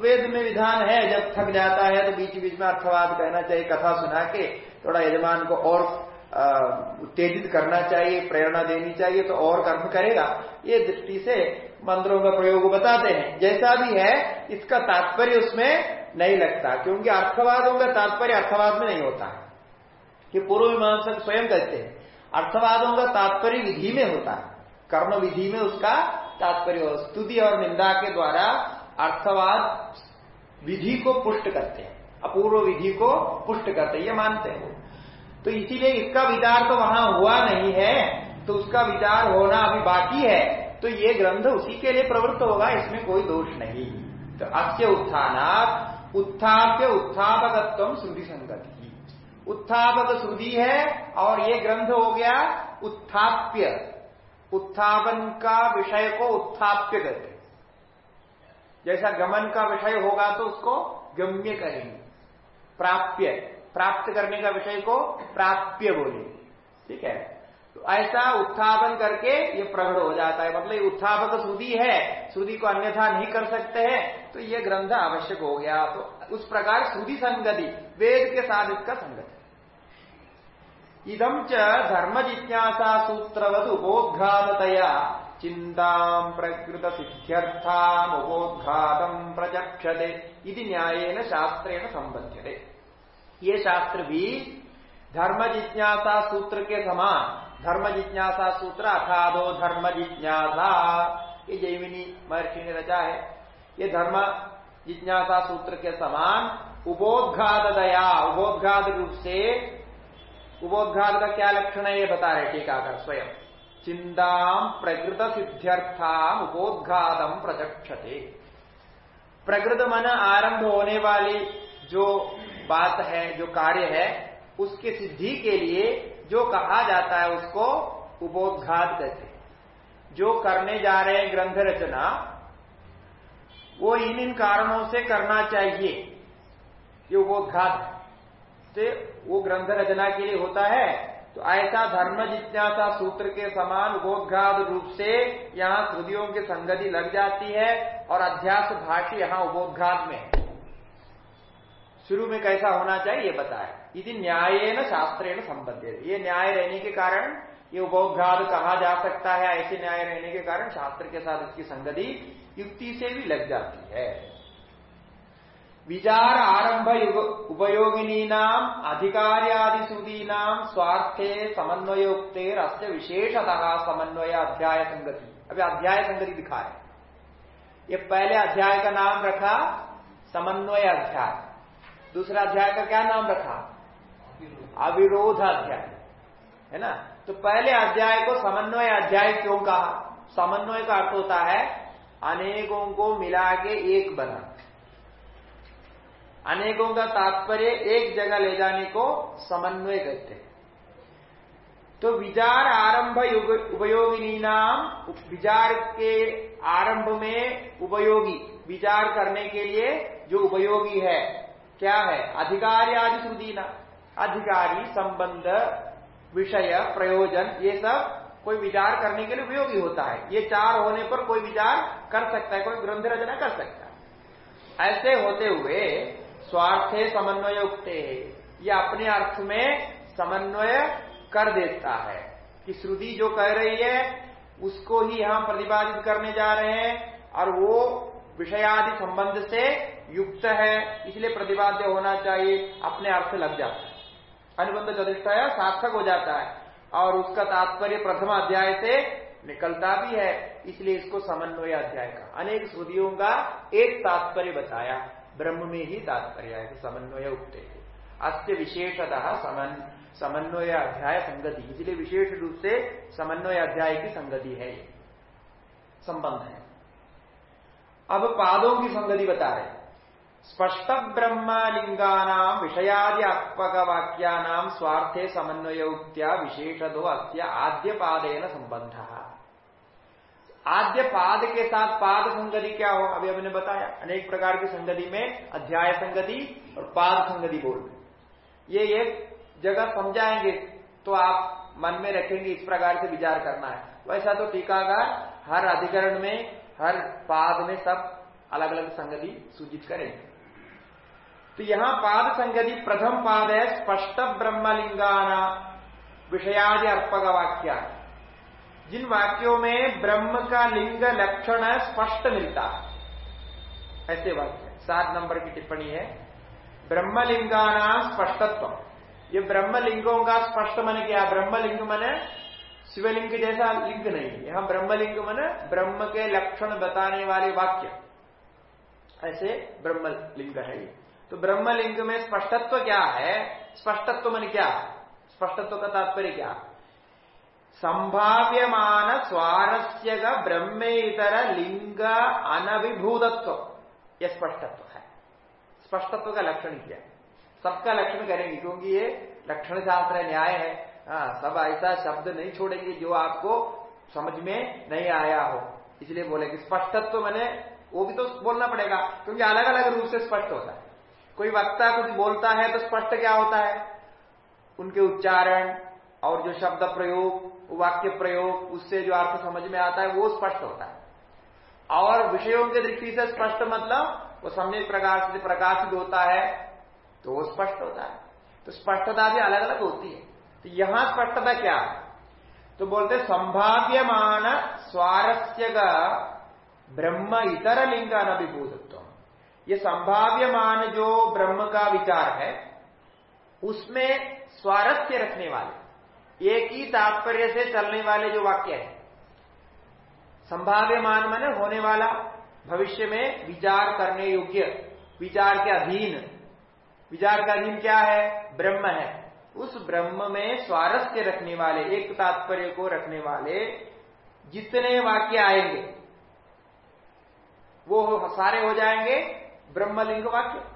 वेद में विधान है, जब थक जाता है तो बीच बीच में अर्थवाद कहना चाहिए, कथा सुना के, थोड़ा यजमान को और उत्तेजित करना चाहिए, प्रेरणा देनी चाहिए तो और कर्म करेगा। ये दृष्टि से मंत्रों का प्रयोग बताते हैं। जैसा भी है, इसका तात्पर्य उसमें नहीं लगता, क्योंकि अर्थवादों का तात्पर्य अर्थवाद में नहीं होता। कि पूर्व मीमांसक स्वयं कहते हैं। अर्थवादों का तात्पर्य विधि में होता है। कर्म विधि में उसका तात्पर्य स्तुति और निंदा के द्वारा अर्थवाद विधि को पुष्ट करते हैं। अपूर्व विधि को पुष्ट करते हैं, ये मानते हैं तो इसीलिए इसका विचार तो वहाँ हुआ नहीं है तो उसका विचार होना अभी बाकी है तो ये ग्रंथ उसी के लिए प्रवृत्त होगा, इसमें कोई दोष नहीं। तो अस्य उत्थानात, उत्थाप्य उत्थापकत्व श्रुति संगति। उत्थापक श्रुति है, और ये ग्रंथ हो गया उत्थाप्य। उत्थापन का विषय को उत्थाप्य कहते जैसा गमन का विषय होगा तो उसको गम्य करेंगे प्राप्य। प्राप्त करने का विषय को प्राप्य बोले। ठीक है? तो ऐसा उत्थापन करके ये प्रकट हो जाता है। मतलब उत्थापक श्रुति है श्रुति को अन्यथा नहीं कर सकते हैं तो ये ग्रंथ आवश्यक हो गया। तो उस प्रकार श्रुति संगति, वेद के साथ इसका संगति इदम च धर्म जिज्ञासा सूत्रवत उपोद्घातया चिंता प्रकृत सिद्ध्यर्थाम प्रचक्षते न्यायेन शास्त्रेण संबध्यते ये शास्त्र भी धर्म जिज्ञासा सूत्र के समान, धर्म जिज्ञासा सूत्र अथादो धर्म जिज्ञासा। ये जैमिनी महर्षि ने रचा है। ये धर्म जिज्ञासा सूत्र के समान उपोदघात दया, उपोदघात रूप से। उपोदघात का क्या लक्षण है, ये बता रहे टीकाकर स्वयं। चिंता प्रकृत सिद्ध्यर्था उपोदघातम प्रचक्षते। प्रकृत मन आरंभ होने वाली जो बात है, जो कार्य है, उसके सिद्धि के लिए जो कहा जाता है उसको उपोदघात कहते हैं। जो करने जा रहे हैं ग्रंथ रचना, वो इन इन कारणों से करना चाहिए, ये उपोदघात से वो ग्रंथ रचना के लिए होता है तो ऐसा धर्म जिज्ञासा सूत्र के समान उपोदघात रूप से यहाँ श्रुतियों की संगति लग जाती है और अध्यास भाष्य यहाँ उपोदघात में शुरू में कैसा होना चाहिए, ये बताया यदि न्याय न शास्त्रेण संबंधित। ये न्याय रहने के कारण, ये उपोदघात कहा जा सकता है, ऐसे न्याय रहने के कारण शास्त्र के साथ इसकी संगति युक्ति से भी लग जाती है। विचार आरंभ उपयोगिनी नाम अधिकार्यादिशुदी नाम स्वार्थे समन्वयोक्ते अस्य विशेषतः समन्वय अध्याय संगति। अभी अध्याय संगति दिखा रहे ये पहले अध्याय का नाम रखा, समन्वय अध्याय। दूसरा अध्याय का क्या नाम रखा? अविरोध अध्याय। है ना? तो पहले अध्याय को समन्वय अध्याय क्यों कहा? समन्वय का अर्थ होता है, अनेकों को मिला के एक बना। अनेकों का तात्पर्य एक जगह ले जाने को समन्वय कहते तो विचार आरंभ उपयोगिनी नाम विचार के आरंभ में उपयोगी, विचार करने के लिए जो उपयोगी है क्या है? अधिकारी आदि श्रुति ना। अधिकारी, संबंध, विषय, प्रयोजन, ये सब कोई विचार करने के लिए उपयोगी होता है। ये चार होने पर कोई विचार कर सकता है, कोई ग्रंथ रचना कर सकता है। ऐसे होते हुए स्वार्थे समन्वय उगते ये अपने अर्थ में समन्वय कर देता है कि श्रुति जो कह रही है, उसको ही यहाँ प्रतिपादित करने जा रहे हैं और वो विषयादि संबंध से युक्त है, इसलिए प्रतिपाद्य होना चाहिए, अपने अर्थ लग जाता है। अनुबंध चतुष्टय सार्थक हो जाता है, और उसका तात्पर्य प्रथम अध्याय से निकलता भी है, इसलिए इसको समन्वय अध्याय का अनेक श्रुतियों का एक तात्पर्य बताया, ब्रह्म में ही तात्पर्य है समन्वय उगते अस्य विशेषतः समन, समन्वय अध्याय संगति, इसलिए विशेष रूप से समन्वय अध्याय की संगति है संबंध है। अब पादों की संगति बता रहे स्पष्ट ब्रह्मलिंगानाम विषयादि अपक वाक्यानाम, स्वार्थे समन्वय उक्त्या विशेषदो अत्य आद्य पादेन संबंध। आद्य पाद के साथ पाद संगति क्या हो? अभी हमने बताया, अनेक प्रकार की संगति में अध्याय संगति और पाद संगति बोल ये एक जगह समझाएँगे तो आप मन में रखेंगे, इस प्रकार से विचार करना है। वैसा तो टीकाकार हर अधिकरण में हर पाद में सब अलग अलग संगति सूचित करेंगे तो यहाँ पाद संगति प्रथम पाद है, स्पष्ट ब्रह्मलिंगाना विषयादि अर्पक वाक्य। जिन वाक्यों में ब्रह्म का लिंग लक्षण स्पष्ट मिलता। है ऐसे वाक्य। सात नंबर की टिप्पणी है। ब्रह्मलिंगाना स्पष्टत्व। ये ब्रह्मलिंगों का स्पष्ट मन क्या? ब्रह्मलिंग मन शिवलिंग जैसा लिंग नहीं यहाँ ब्रह्मलिंग मन ब्रह्म के लक्षण बताने वाले वाक्य। ऐसे ब्रह्मलिंग है तो ब्रह्मलिंग में स्पष्टत्व क्या है? स्पष्टत्व मन क्या? स्पष्टत्व का तात्पर्य क्या? संभाव्यमान स्वारस्य का ब्रह्मेतर लिंग अनभिभूतत्व। यह स्पष्टत्व है। स्पष्टत्व का लक्षण क्या है? सबका लक्षण करेंगे, क्योंकि ये लक्षण शास्त्र न्याय है। हाँ सब ऐसा शब्द नहीं छोड़ेंगे जो आपको समझ में नहीं आया हो। इसलिए बोलेंगे स्पष्टत्व तो मैंने, वो भी तो बोलना पड़ेगा, क्योंकि अलग अलग रूप से स्पष्ट होता है। कोई वक्ता कुछ बोलता है तो स्पष्ट क्या होता है? उनके उच्चारण और जो शब्द प्रयोग, वाक्य प्रयोग, उससे जो अर्थ समझ में आता है, वो स्पष्ट होता है। और विषयों की दृष्टि से स्पष्ट मतलब वो सम्यक प्रकाश से प्रकाशित होता है तो वो स्पष्ट होता है। तो स्पष्टता भी अलग अलग होती है। तो यहाँ स्पष्टता क्या? तो बोलते संभाव्यमान स्वारस्य का ब्रह्म इतर लिंग अनभिभूतत्व ये संभाव्यमान जो ब्रह्म का विचार है, उसमें स्वारस्य रखने वाले, एक ही तात्पर्य से चलने वाले जो वाक्य है, संभाव्यमान माने होने वाला, भविष्य में विचार करने योग्य, विचार के अधीन। विचार का अधीन क्या है? ब्रह्म है। उस ब्रह्म में स्वारस्य रखने वाले, एक तात्पर्य को रखने वाले जितने वाक्य आएँगे, वो सारे हो जाएँगे ब्रह्मलिंग वाक्य।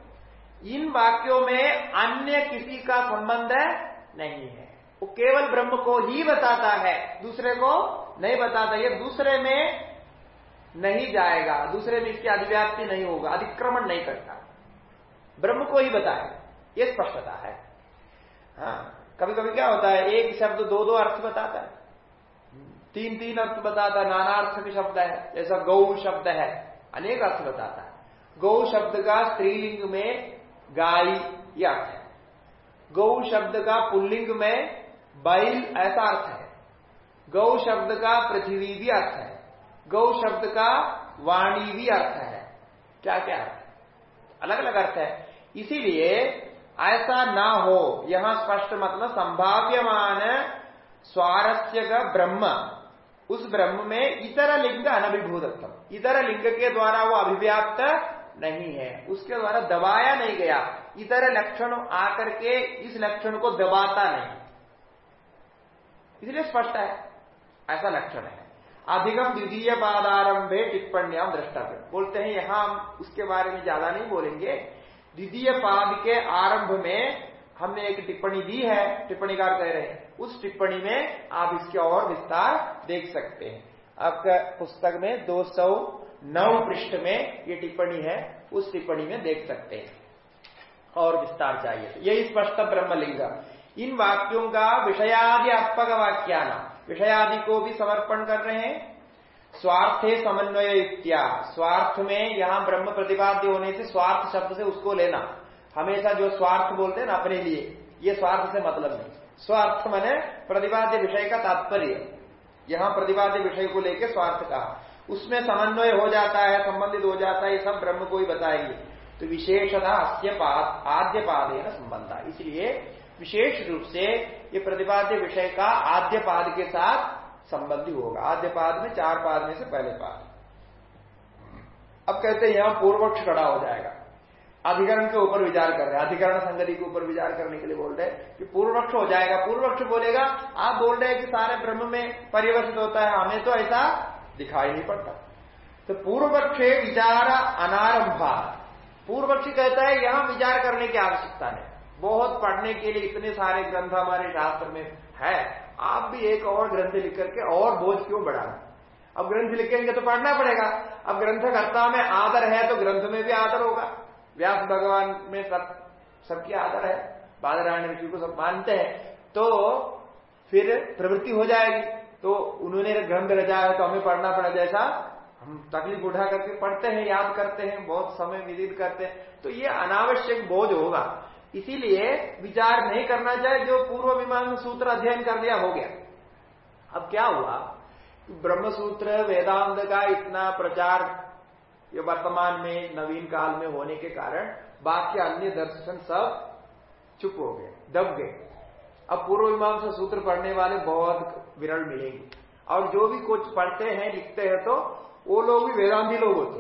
इन वाक्यों में अन्य किसी का संबंध नहीं है। वो केवल ब्रह्म को ही बताता है, दूसरे को नहीं बताता। ये दूसरे में नहीं जाएगा, दूसरे में इसकी अधिव्याप्ति नहीं होगा अधिक्रमण नहीं करता। ब्रह्म को ही बताए ये स्पष्टता है। हाँ। कभी कभी क्या होता है, एक शब्द दो दो अर्थ बताता है। तीन तीन अर्थ बताता है, नाना अर्थ के शब्द है, जैसा गौ शब्द है, अनेक अर्थ बताता है। गौ शब्द का स्त्रीलिंग में गाय ये अर्थ है। गौ शब्द का पुल्लिंग में बैल ऐसा अर्थ है। गौ शब्द का पृथ्वी भी अर्थ है। गौ शब्द का वाणी भी अर्थ है। क्या क्या अर्थ अलग अलग अर्थ है। इसीलिए ऐसा ना हो। यहाँ स्पष्ट मतलब संभाव्यमान स्वारस्य का ब्रह्म। उस ब्रह्म में इतर लिंग अनभिभूतत्व। इतर लिंग के द्वारा वो अभिव्याप्त नहीं है। उसके द्वारा दबाया नहीं गया। इतर लक्षण आकर के इस लक्षण को दबाता नहीं। इसलिए स्पष्ट है। ऐसा लक्षण है। अधिगम द्वितीय पादारंभे टिप्पणियाँ द्रष्टव्य बोलते हैं, यहाँ हम उसके बारे में ज़्यादा नहीं बोलेंगे। द्वितीय पाद के आरंभ में हमने एक टिप्पणी दी है, टिप्पणीकार कह रहे हैं। उस टिप्पणी में आप इसके और विस्तार देख सकते हैं। आपका पुस्तक में 209 पृष्ठ में ये टिप्पणी है, उस टिप्पणी में देख सकते हैं। और विस्तार चाहिए यही स्पष्ट ब्रह्मलिंग। इन वाक्यों का विषयादि अर्पक वाक्याना विषयादि को भी समर्पण कर रहे हैं। स्वार्थे समन्वय इत्या। स्वार्थ में यहाँ ब्रह्म प्रतिपाद्य होने से स्वार्थ शब्द से उसको लेना। हमेशा जो स्वार्थ बोलते हैं ना अपने लिए, ये स्वार्थ से मतलब नहीं। स्वार्थ मैंने प्रतिपाद्य विषय का तात्पर्य। यहाँ प्रतिपाद्य विषय को लेकर स्वार्थ कहा। उसमें समन्वय हो जाता है, संबंधित हो जाता है, ये सब ब्रह्म को ही बताएँगे। तो विशेषता अस्य पाद, आद्य पाद है ना संबंध। इसलिए विशेष रूप से ये प्रतिपाद्य विषय का आद्य पाद के साथ संबंधी होगा। आद्य पाद में, चार पाद में से पहले पाद। अब कहते हैं यहाँ पूर्वक्ष खड़ा हो जाएगा। अधिकरण के ऊपर विचार कर रहे हैं। अधिकरण संगति के ऊपर विचार करने के लिए बोल रहे हैं कि पूर्वक्ष हो जाएगा। पूर्वक्ष बोलेगा, आप बोल रहे हैं कि सारे ब्रह्म में परिवर्तित होता है, हमें तो ऐसा दिखाई नहीं पड़ता। तो पूर्वपक्ष विचार अनारंभा। पूर्वपक्षी कहता है, यहाँ विचार करने की आवश्यकता है बहुत पढ़ने के लिए इतने सारे ग्रंथ हमारे शास्त्र में है। आप भी एक और ग्रंथ लिख करके और बोझ क्यों बढ़ाना अब ग्रंथ लिखेंगे तो पढ़ना पड़ेगा। अब ग्रंथकर्ता में आदर है तो ग्रंथ में भी आदर होगा। व्यास भगवान में सब, सबकी आदर है। बादरायण ऋषि को सब मानते हैं। तो फिर प्रवृत्ति हो जाएगी। तो उन्होंने ग्रंथ रचा है तो हमें पढ़ना पड़ा। जैसा हम तकलीफ़ उठा करके पढ़ते हैं, याद करते हैं, बहुत समय विदित करते हैं। तो ये अनावश्यक बोझ होगा। इसीलिए विचार नहीं करना चाहिए, जो पूर्व विमान सूत्र अध्ययन कर दिया हो गया। अब क्या हुआ? ब्रह्म सूत्र वेदांत का इतना प्रचार ये वर्तमान में, नवीन काल में होने के कारण, बाकी अन्य दर्शन सब चुप हो गए, दब गए। अब पूर्व मीमांसा सूत्र पढ़ने वाले बहुत विरल मिलेंगे। और जो भी कुछ पढ़ते हैं, लिखते हैं तो वो लोग भी वेदांति लोग होते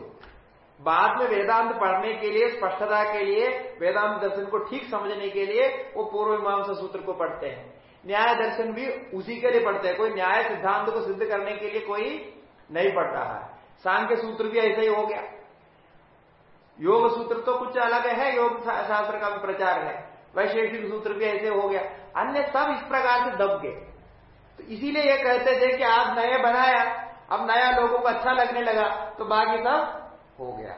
बाद में वेदांत पढ़ने के लिए, स्पष्टता के लिए, वेदांत दर्शन को ठीक समझने के लिए वो पूर्व मीमांसा सूत्र को पढ़ते हैं। न्याय दर्शन भी उसी के लिए पढ़ते हैं। कोई न्याय सिद्धांत को सिद्ध करने के लिए कोई नहीं पढ़ रहा है। सांख्य सूत्र भी ऐसा ही हो गया। योग सूत्र तो कुछ अलग है, योग शास्त्र का भी प्रचार है। वैशेषिक सूत्र भी ऐसे हो गया। अन्य सब इस प्रकार से दब गए। तो इसीलिए ये कहते थे कि आप नए बनाया, अब नया लोगों को अच्छा लगने लगा तो बाकी सब हो गया।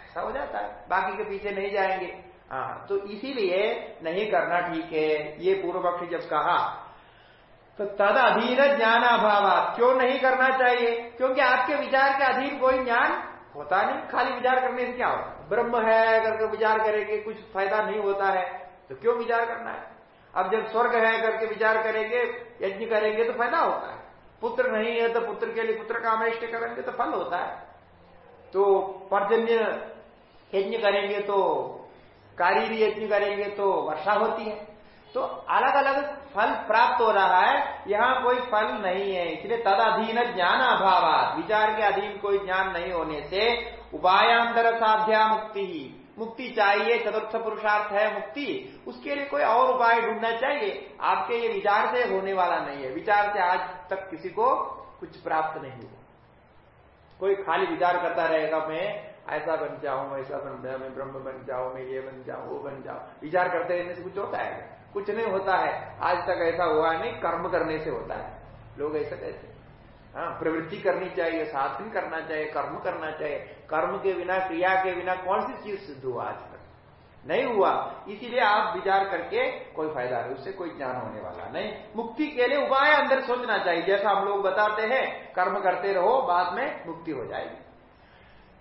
ऐसा हो जाता है। बाकी के पीछे नहीं जाएँगे। हाँ तो इसीलिए नहीं करना ठीक है, ये पूर्व पक्षी जब कहा तो तद अधीन ज्ञान अभाव क्यों नहीं करना चाहिए? क्योंकि आपके विचार के अधीन कोई ज्ञान होता नहीं। खाली विचार करने से क्या होता ब्रह्म है करके विचार करेंगे, कुछ फ़ायदा नहीं होता है। तो क्यों विचार करना है? अब जब स्वर्ग है करके विचार करेंगे, यज्ञ करेंगे तो फ़ायदा होता है। पुत्र नहीं है तो पुत्र के लिए पुत्र का करेंगे तो फल होता है। तो पर्जन्य यज्ञ करेंगे तो कारी यज्ञ करेंगे तो वर्षा होती है। तो अलग अलग फल प्राप्त हो रहा है, यहाँ कोई फल नहीं है, इसलिए तद अधीन ज्ञान अभाव विचार के अधीन कोई ज्ञान नहीं होने से उपायांतर साध्या मुक्ति ही। मुक्ति चाहिए, चतुर्थ पुरुषार्थ है मुक्ति, उसके लिए कोई और उपाय ढूंढना चाहिए। आपके ये विचार से होने वाला नहीं है। विचार से आज तक किसी को कुछ प्राप्त नहीं हुआ। कोई खाली विचार करता रहेगा, मैं ऐसा बन जाऊँ, ऐसा बन जाऊँ, मैं ब्रह्म बन जाऊँ, मैं ये बन जाऊँ, वो बन जाऊँ। विचार करते रहने से कुछ होता है? कुछ नहीं होता है। आज तक ऐसा हुआ नहीं, कर्म करने से होता है। लोग ऐसा कहते हाँ प्रवृत्ति करनी चाहिए, साधन करना चाहिए, कर्म करना चाहिए। कर्म के बिना, क्रिया के बिना कौन सी चीज़ सिद्ध हुआ आज? नहीं हुआ। इसीलिए आप विचार करके कोई फ़ायदा नहीं, उससे कोई ज्ञान होने वाला नहीं। मुक्ति के लिए उपाय अंदर सोचना चाहिए। जैसा हम लोग बताते हैं, कर्म करते रहो, बाद में मुक्ति हो जाएगी।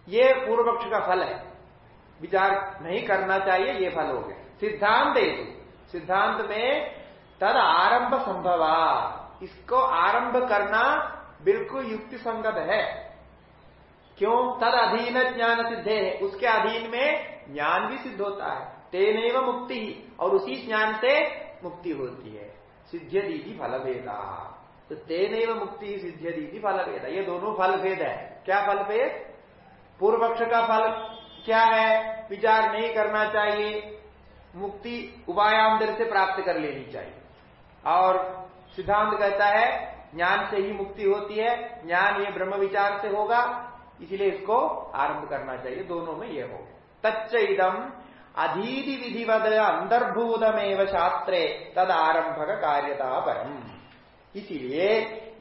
ये पूर्व पक्ष का फल है। विचार नहीं करना चाहिए, ये फल हो गया। सिद्धांत सिद्धांत में तद आरंभ संभव। इसको आरंभ करना बिल्कुल युक्ति संगत है। क्यों? तद अधीन ज्ञान सिद्धे है। उसके अधीन में ज्ञान भी सिद्ध होता है। तेन मुक्ति ही, और उसी ज्ञान से मुक्ति होती है। सिद्ध दीदी फल भेदा तो तेन मुक्ति सिद्ध दीदी फल भेदा ये दोनों फल भेद है। क्या फल भेद पूर्व पक्ष का फल क्या है? विचार नहीं करना चाहिए। मुक्ति उपायांतर से प्राप्त कर लेनी चाहिए। और सिद्धांत कहता है, ज्ञान से ही मुक्ति होती है। ज्ञान ये ब्रह्म विचार से होगा, इसलिए इसको आरंभ करना चाहिए। दोनों में यह हो तच्च इदम अधीति विधिवद अंतर्भूतमेव शास्त्रे तद आरंभक कार्यता परम इसीलिए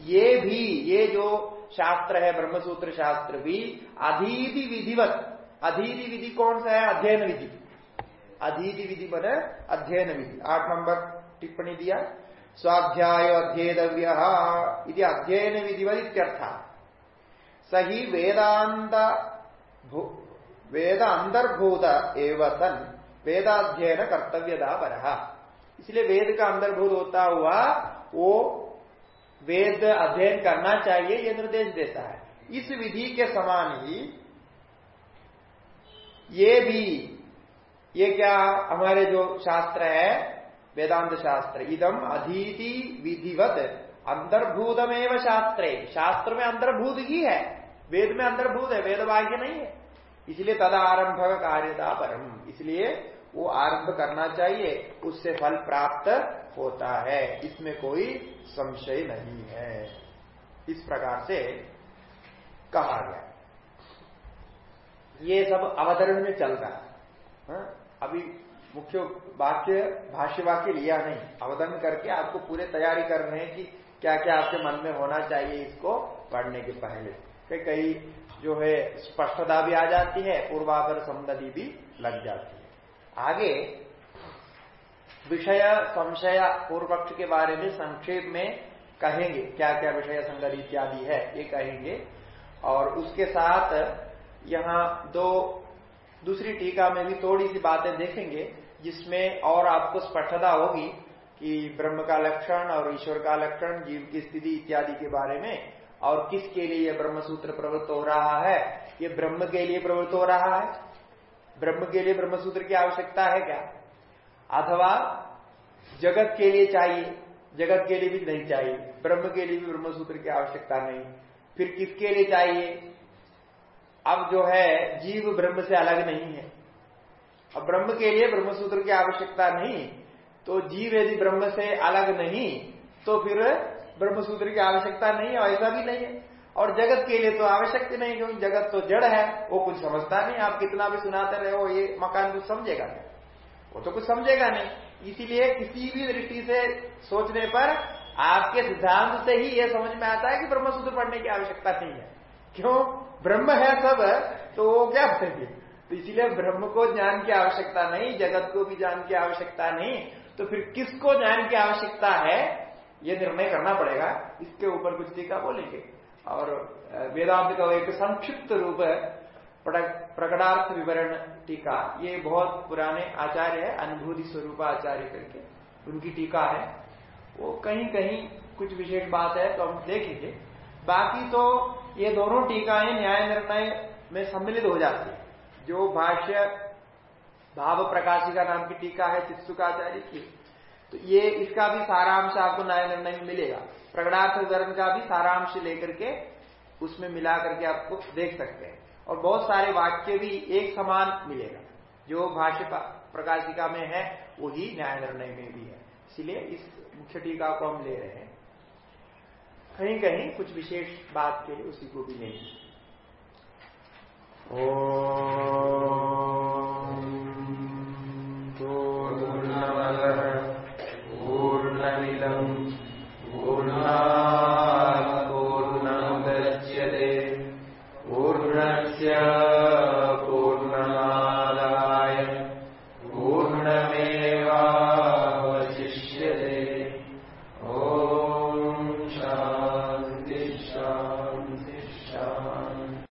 ये भी, ये जो शास्त्र है, ब्रह्मसूत्र शास्त्र भी अधीति विधिवत अधीति विधि कौन सा है? अध्ययन विधि अधीति विधि बने अध्ययन विधि आठ नंबर टिप्पणी दिया। स्वाध्याय अध्येतव्य अध्ययन विधिवत सही वेदांत वेद अंतर्भूत एवं वेदाध्ययन कर्तव्यता पर। इसलिए वेद का अंतर्भूत होता हुआ वो वेद अध्ययन करना चाहिए, ये निर्देश देता है। इस विधि के समान ही ये भी, ये क्या हमारे जो शास्त्र है, वेदांत शास्त्र, इदम अधीति विधिवत, अंतर्भूतमेव शास्त्रे। शास्त्र में अंतर्भूत ही है। वेद में अंतर्भूत है वेद वाक्य नहीं है। इसलिए तदा आरंभ कार्यता परम इसलिए वो आरंभ करना चाहिए, उससे फल प्राप्त होता है। इसमें कोई संशय नहीं है। इस प्रकार से कहा गया। ये सब अवतरण में चल रहा है। हाँ? अभी मुख्य वाक्य, भाष्य वाक्य लिया नहीं। अवतरण करके आपको पूरे तैयारी कर रहे हैं कि क्या क्या आपके मन में होना चाहिए इसको पढ़ने के पहले। कई जो है स्पष्टता भी आ जाती है पूर्वापर संदधि भी लग जाती है। आगे, विषय संशय पूर्व पक्ष के बारे में संक्षेप में कहेंगे क्या क्या विषय संगति इत्यादि है, ये कहेंगे। और उसके साथ यहाँ दो, दूसरी टीका में भी थोड़ी सी बातें देखेंगे, जिसमें और आपको स्पष्टता होगी कि ब्रह्म का लक्षण और ईश्वर का लक्षण, जीव की स्थिति इत्यादि के बारे में और किसके लिए यह ब्रह्म सूत्र प्रवृत्त हो रहा है? ये ब्रह्म के लिए प्रवृत्त हो रहा है। ब्रह्म के लिए ब्रह्म सूत्र की आवश्यकता है क्या? अथवा जगत के लिए चाहिए, जगत के लिए भी नहीं चाहिए, ब्रह्म के लिए भी ब्रह्म सूत्र की आवश्यकता नहीं। फिर किसके लिए चाहिए? अब जो है, जीव ब्रह्म से अलग नहीं है। अब ब्रह्म के लिए ब्रह्म सूत्र की आवश्यकता नहीं तो जीव यदि ब्रह्म से अलग नहीं तो फिर ब्रह्म सूत्र की आवश्यकता नहीं है ऐसा भी नहीं है। और जगत के लिए तो आवश्यक नहीं, क्योंकि जगत तो जड़ है, वो कुछ समझता नहीं। आप कितना भी सुनाते रहे हो, ये मकान कुछ समझेगा नहीं। वो तो कुछ समझेगा नहीं। इसीलिए किसी भी दृष्टि से सोचने पर आपके सिद्धांत से ही यह समझ में आता है कि ब्रह्मसूत्र पढ़ने की आवश्यकता नहीं है। क्यों? ब्रह्म है सब तो वो क्या बनेगी तो इसीलिए ब्रह्म को ज्ञान की आवश्यकता नहीं, जगत को भी ज्ञान की आवश्यकता नहीं। तो फिर किसको ज्ञान की आवश्यकता है? ये निर्णय करना पड़ेगा, इसके ऊपर कुछ टीका बोलेंगे। और वेदांत का एक संक्षिप्त रूप प्रकटार्थ विवरण टीका। ये बहुत पुराने आचार्य है, अनुभूति स्वरूप आचार्य करके, उनकी टीका है। वो कहीं कहीं कुछ विशेष बात है तो हम देखेंगे। बाकी तो ये दोनों टीकाएँ न्याय निर्णय में सम्मिलित हो जाती है। जो भाष्य भाव प्रकाशिका नाम की टीका है, चित्सुकाचार्य की तो ये इसका भी सारांश आपको न्याय निर्णय में मिलेगा। प्रगणार्थ विवरण का भी सारांश लेकर के उसमें मिला करके आपको देख सकते हैं। और बहुत सारे वाक्य भी एक समान मिलेगा। जो भाष्य प्रकाशिका में है, वही न्याय निर्णय में भी है। इसलिए इस मुख्य टीका को हम ले रहे हैं। कहीं कहीं कुछ विशेष बात के लिए उसी को भी नहीं ओ पूर्णमुदच्यते